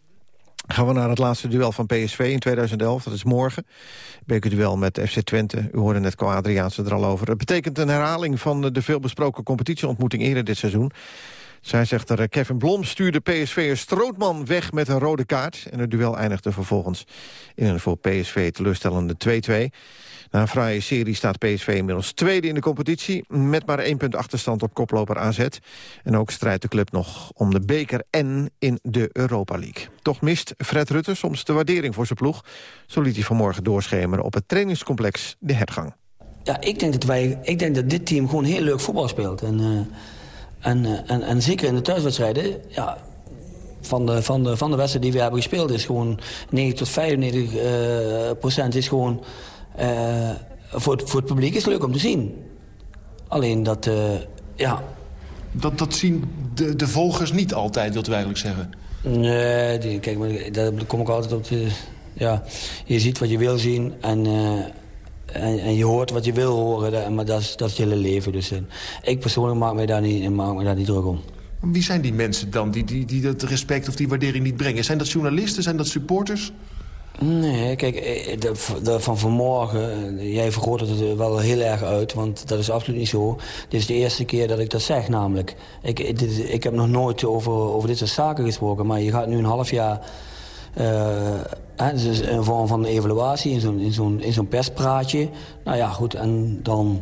I: gaan we naar het laatste duel van PSV in 2011. Dat is morgen. Bekerduel met FC Twente. U hoorde net Co Adriaanse er al over. Het betekent een herhaling van de veelbesproken competitieontmoeting eerder dit seizoen. Zij zegt er, Kevin Blom stuurde PSV'er Strootman weg met een rode kaart. En het duel eindigde vervolgens in een voor PSV teleurstellende 2-2. Na een fraaie serie staat PSV inmiddels tweede in de competitie... met maar één punt achterstand op koploper AZ. En ook strijdt de club nog om de beker en in de Europa League. Toch mist Fred Rutte soms de waardering voor zijn ploeg. Zo liet hij vanmorgen doorschemeren op het trainingscomplex De Hertgang.
Q: Ja, ik denk dat, wij, ik denk dat dit team gewoon heel leuk voetbal speelt. En, uh, en, uh, en, en zeker in de thuiswedstrijden... Ja, van de, van, de, van de wedstrijd die we hebben gespeeld is gewoon 90 tot 95 uh, procent is gewoon uh, voor, het, voor het publiek is het leuk om te zien. Alleen dat, uh, ja...
R: Dat, dat zien de, de volgers niet altijd, wilt u eigenlijk zeggen?
Q: Nee, die, kijk, maar, daar kom ik altijd op. De, ja, je ziet wat je wil zien en, uh, en, en, je hoort wat je wil horen. Maar dat is, dat is het hele leven. Dus ik persoonlijk maak me daar niet, maak me daar niet druk om.
R: Wie zijn die mensen dan die, die, die dat respect of die waardering niet brengen? Zijn dat journalisten? Zijn dat supporters?
Q: Nee, kijk, de, de, van vanmorgen, jij vergroot het wel heel erg uit, want dat is absoluut niet zo. Dit is de eerste keer dat ik dat zeg namelijk. Ik, ik heb nog nooit over, over dit soort zaken gesproken, maar je gaat nu een half jaar... Uh, dus een vorm van evaluatie in zo'n in zo'n in zo'n perspraatje. Nou ja, goed, en dan,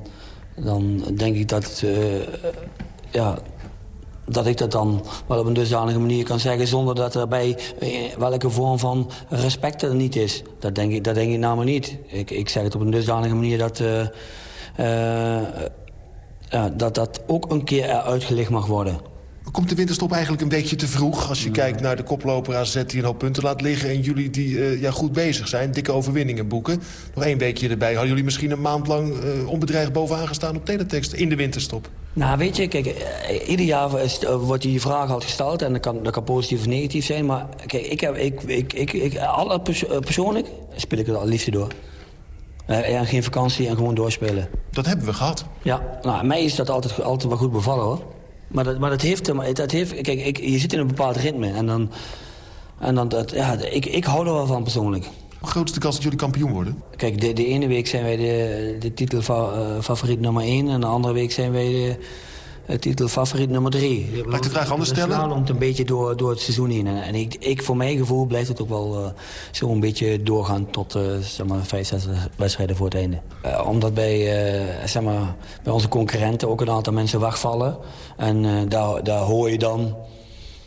Q: dan denk ik dat... Ja, dat ik dat dan wel op een dusdanige manier kan zeggen... zonder dat er bij welke vorm van respect er niet is. Dat denk ik, dat denk ik namelijk niet. Ik, ik zeg het op een dusdanige manier dat, uh, ja, dat dat ook een keer uitgelicht mag worden.
R: Komt de winterstop eigenlijk een beetje te vroeg... als je kijkt naar de koploper AZ die een hoop punten laat liggen... en jullie die uh, ja, goed bezig zijn, dikke overwinningen boeken. Nog één weekje erbij. Hadden jullie misschien een maand lang uh, onbedreigd bovenaan gestaan op teletext in de winterstop?
Q: Nou, weet je, kijk, ieder jaar is, uh, wordt die vraag al gesteld... en dat kan, dat kan positief of negatief zijn. Maar kijk, ik heb, ik, ik, ik, ik, alle pers persoonlijk speel ik het al liefst door. en geen vakantie en gewoon doorspelen.
R: Dat hebben we gehad.
Q: Ja, nou, mij is dat altijd, altijd wel goed bevallen, hoor. Maar dat, maar dat heeft... Dat heeft kijk, ik, je zit in een bepaald ritme. En dan... En dan dat, ja, ik, ik hou er wel van persoonlijk.
R: De grootste kans dat jullie kampioen worden?
Q: Kijk, de, de ene week zijn wij de, de titel uh, favoriet nummer 1. En de andere week zijn wij de titel favoriet nummer 3.
R: Laat ik de vraag anders stellen?
Q: Het loopt een beetje door, door het seizoen heen. En, ik, ik, voor mijn gevoel blijft het ook wel uh, zo een beetje doorgaan... tot uh, zeg maar, vijf, zes wedstrijden voor het einde. Uh, omdat bij, zeg maar, bij onze concurrenten ook een aantal mensen wegvallen. En daar, daar hoor je dan...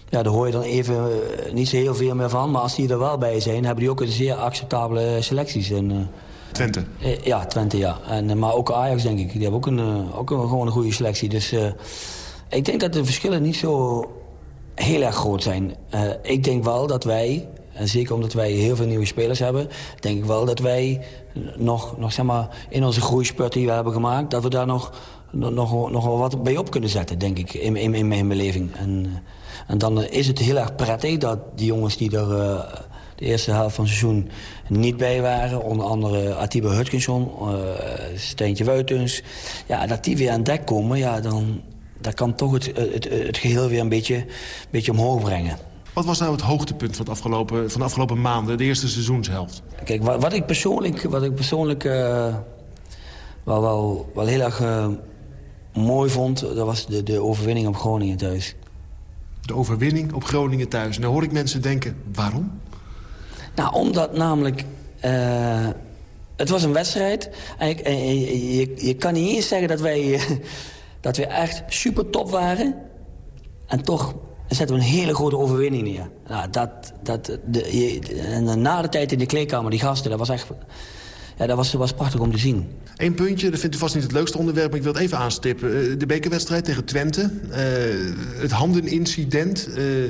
Q: Ja, daar hoor je dan even niet zo heel veel meer van. Maar als die er wel bij zijn, hebben die ook een zeer acceptabele selecties. En,
R: Twente?
Q: Uh, ja, Twente, ja. En, maar ook Ajax, denk ik. Die hebben ook, een, ook een, gewoon een goede selectie. Dus ik denk dat de verschillen niet zo heel erg groot zijn. ik denk wel dat wij, en zeker omdat wij heel veel nieuwe spelers hebben... denk ik wel dat wij nog, nog zeg maar, in onze groeispurt die we hebben gemaakt... dat we daar nog, nog, nog wel wat bij op kunnen zetten, denk ik, in, in, in mijn beleving. En, en dan is het heel erg prettig dat die jongens die er de eerste helft van het seizoen niet bij waren... onder andere Atiba Hutkinson, uh, Steintje Wuitens... Ja, dat die weer aan dek komen, ja, dan dat kan toch het, het, het geheel weer een beetje, beetje omhoog brengen.
R: Wat was nou het hoogtepunt van, het afgelopen, van de afgelopen maanden, de eerste seizoenshelft?
Q: Kijk, wat, wat ik persoonlijk, wat ik persoonlijk uh, wel, wel, wel heel erg mooi vond... dat was de, de overwinning op Groningen thuis
R: de overwinning op Groningen thuis. Dan hoor ik mensen denken, waarom?
Q: Nou, omdat namelijk... Uh, het was een wedstrijd. En je, je, kan niet eens zeggen dat wij, dat we echt super top waren. En toch zetten we een hele grote overwinning neer. Nou, dat, dat, de, en na de tijd in de kleedkamer, die gasten, dat was echt... Ja, dat was, was prachtig om te zien.
R: Eén puntje, dat vindt u vast niet het leukste onderwerp... maar ik wil het even aanstippen. Eh, de bekerwedstrijd tegen Twente. eh, het handenincident. eh,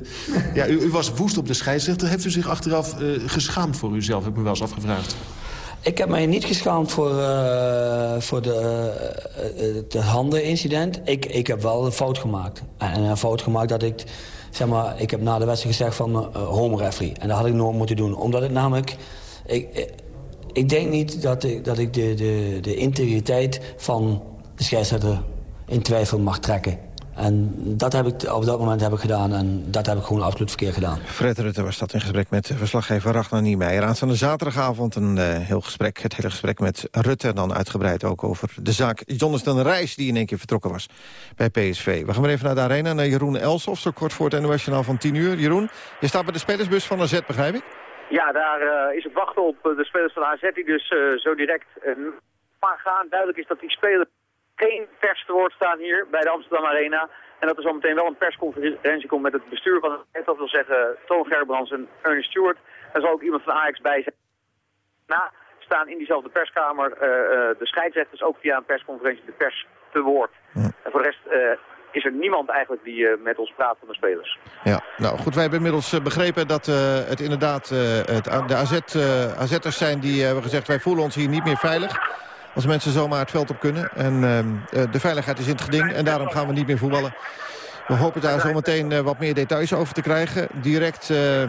R: ja, u, u was woest op de scheidsrechter. Heeft u zich achteraf eh, geschaamd voor uzelf, heb ik me wel eens afgevraagd.
Q: Ik heb mij niet geschaamd voor, eh, voor de, eh, het handenincident. Ik, ik heb wel een fout gemaakt. En een fout gemaakt dat ik... Zeg maar, ik heb na de wedstrijd gezegd van uh, home referee. En dat had ik nooit moeten doen. Omdat ik namelijk... Ik, ik, denk niet dat ik, dat ik de, de, de integriteit van de scheidsrechter in twijfel mag trekken. En dat heb ik op dat moment heb ik gedaan. En dat heb ik gewoon absoluut verkeerd gedaan.
I: Fred Rutte was dat in gesprek met verslaggever Ragnar Niemeyer. Aanstaande zaterdagavond een uh, heel gesprek, het hele gesprek met Rutte. Dan uitgebreid ook over de zaak Jonathan Reis die in één keer vertrokken was bij PSV. We gaan weer even naar de arena, naar Jeroen Elsof, zo kort voor het NOS van 10 uur. Jeroen, je staat bij de spelersbus van AZ, begrijp ik?
S: Ja, daar uh, is het wachten op de spelers van AZ die dus uh, zo direct maar gaan. Duidelijk is dat die spelers geen pers te woord staan hier bij de Amsterdam Arena. En dat er zo meteen wel een persconferentie komt met het bestuur van het Dat wil zeggen Toon Gerbrands en Ernest Stewart. Er zal ook iemand van Ajax bij zijn. Na staan in diezelfde perskamer uh, de scheidsrechters ook via een persconferentie de pers te woord. Ja. En voor de rest uh, is er niemand eigenlijk die met ons praat van de spelers.
I: Ja, nou goed, wij hebben inmiddels begrepen dat het inderdaad het, de AZ, AZ'ers zijn die hebben gezegd... wij voelen ons hier niet meer veilig als mensen zomaar het veld op kunnen. En uh, de veiligheid is in het geding en daarom gaan we niet meer voetballen. We hopen daar zometeen wat meer details over te krijgen. Direct uh,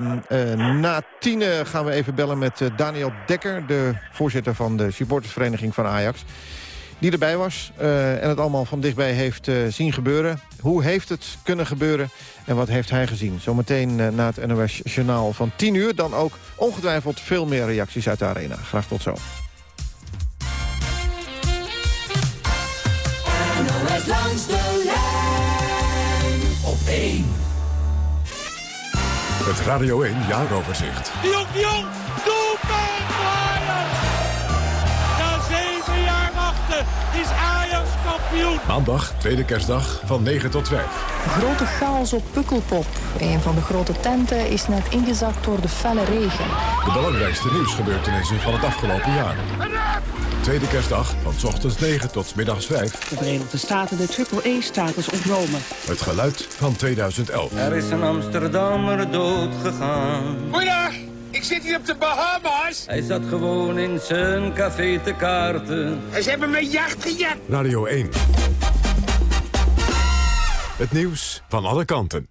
I: na tienen gaan we even bellen met Daniel Dekker... de voorzitter van de supportersvereniging van Ajax. Die erbij was en het allemaal van dichtbij heeft zien gebeuren. Hoe heeft het kunnen gebeuren en wat heeft hij gezien? Zometeen na het NOS Journaal van 10 uur. Dan ook ongetwijfeld veel meer reacties uit de arena. Graag tot zo.
P: NOS langs de lijn op 1.
M: Het Radio 1 jaaroverzicht.
T: De Jong, de Jong, doelpunt is Ajax kampioen.
M: Maandag, tweede kerstdag, van 9 tot 5.
U: Grote chaos op Pukkelpop. Een van de grote tenten is net ingezakt door de felle regen.
M: De belangrijkste nieuwsgebeurtenissen van het afgelopen jaar. Tweede kerstdag van s ochtends 9 tot middags 5.
V: De Verenigde Staten de triple-E-status ontnomen.
M: Het geluid van 2011.
W: Er is een Amsterdammer dood gegaan.
T: Goeiedag, ik zit hier op de Bahamas.
W: Hij zat gewoon in zijn café te kaarten.
T: En ze hebben mijn jacht gejat.
M: Radio 1. Het nieuws van alle kanten.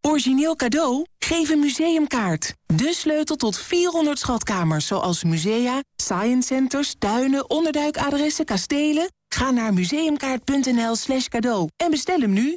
X: Origineel cadeau? Geef een museumkaart. De sleutel tot 400 schatkamers, zoals musea, science centers, tuinen, onderduikadressen, kastelen. Ga naar museumkaart.nl slash cadeau en bestel hem nu.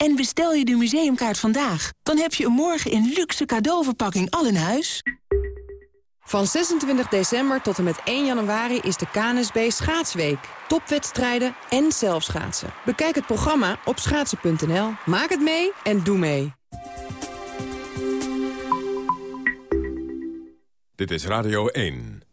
X: En bestel je de museumkaart vandaag, dan heb je een morgen in luxe cadeauverpakking al in huis.
Y: Van 26 december tot en met 1 januari is de KNSB Schaatsweek. Topwedstrijden en zelfschaatsen. Bekijk het programma op schaatsen.nl. Maak het mee en doe mee.
M: Dit is Radio 1.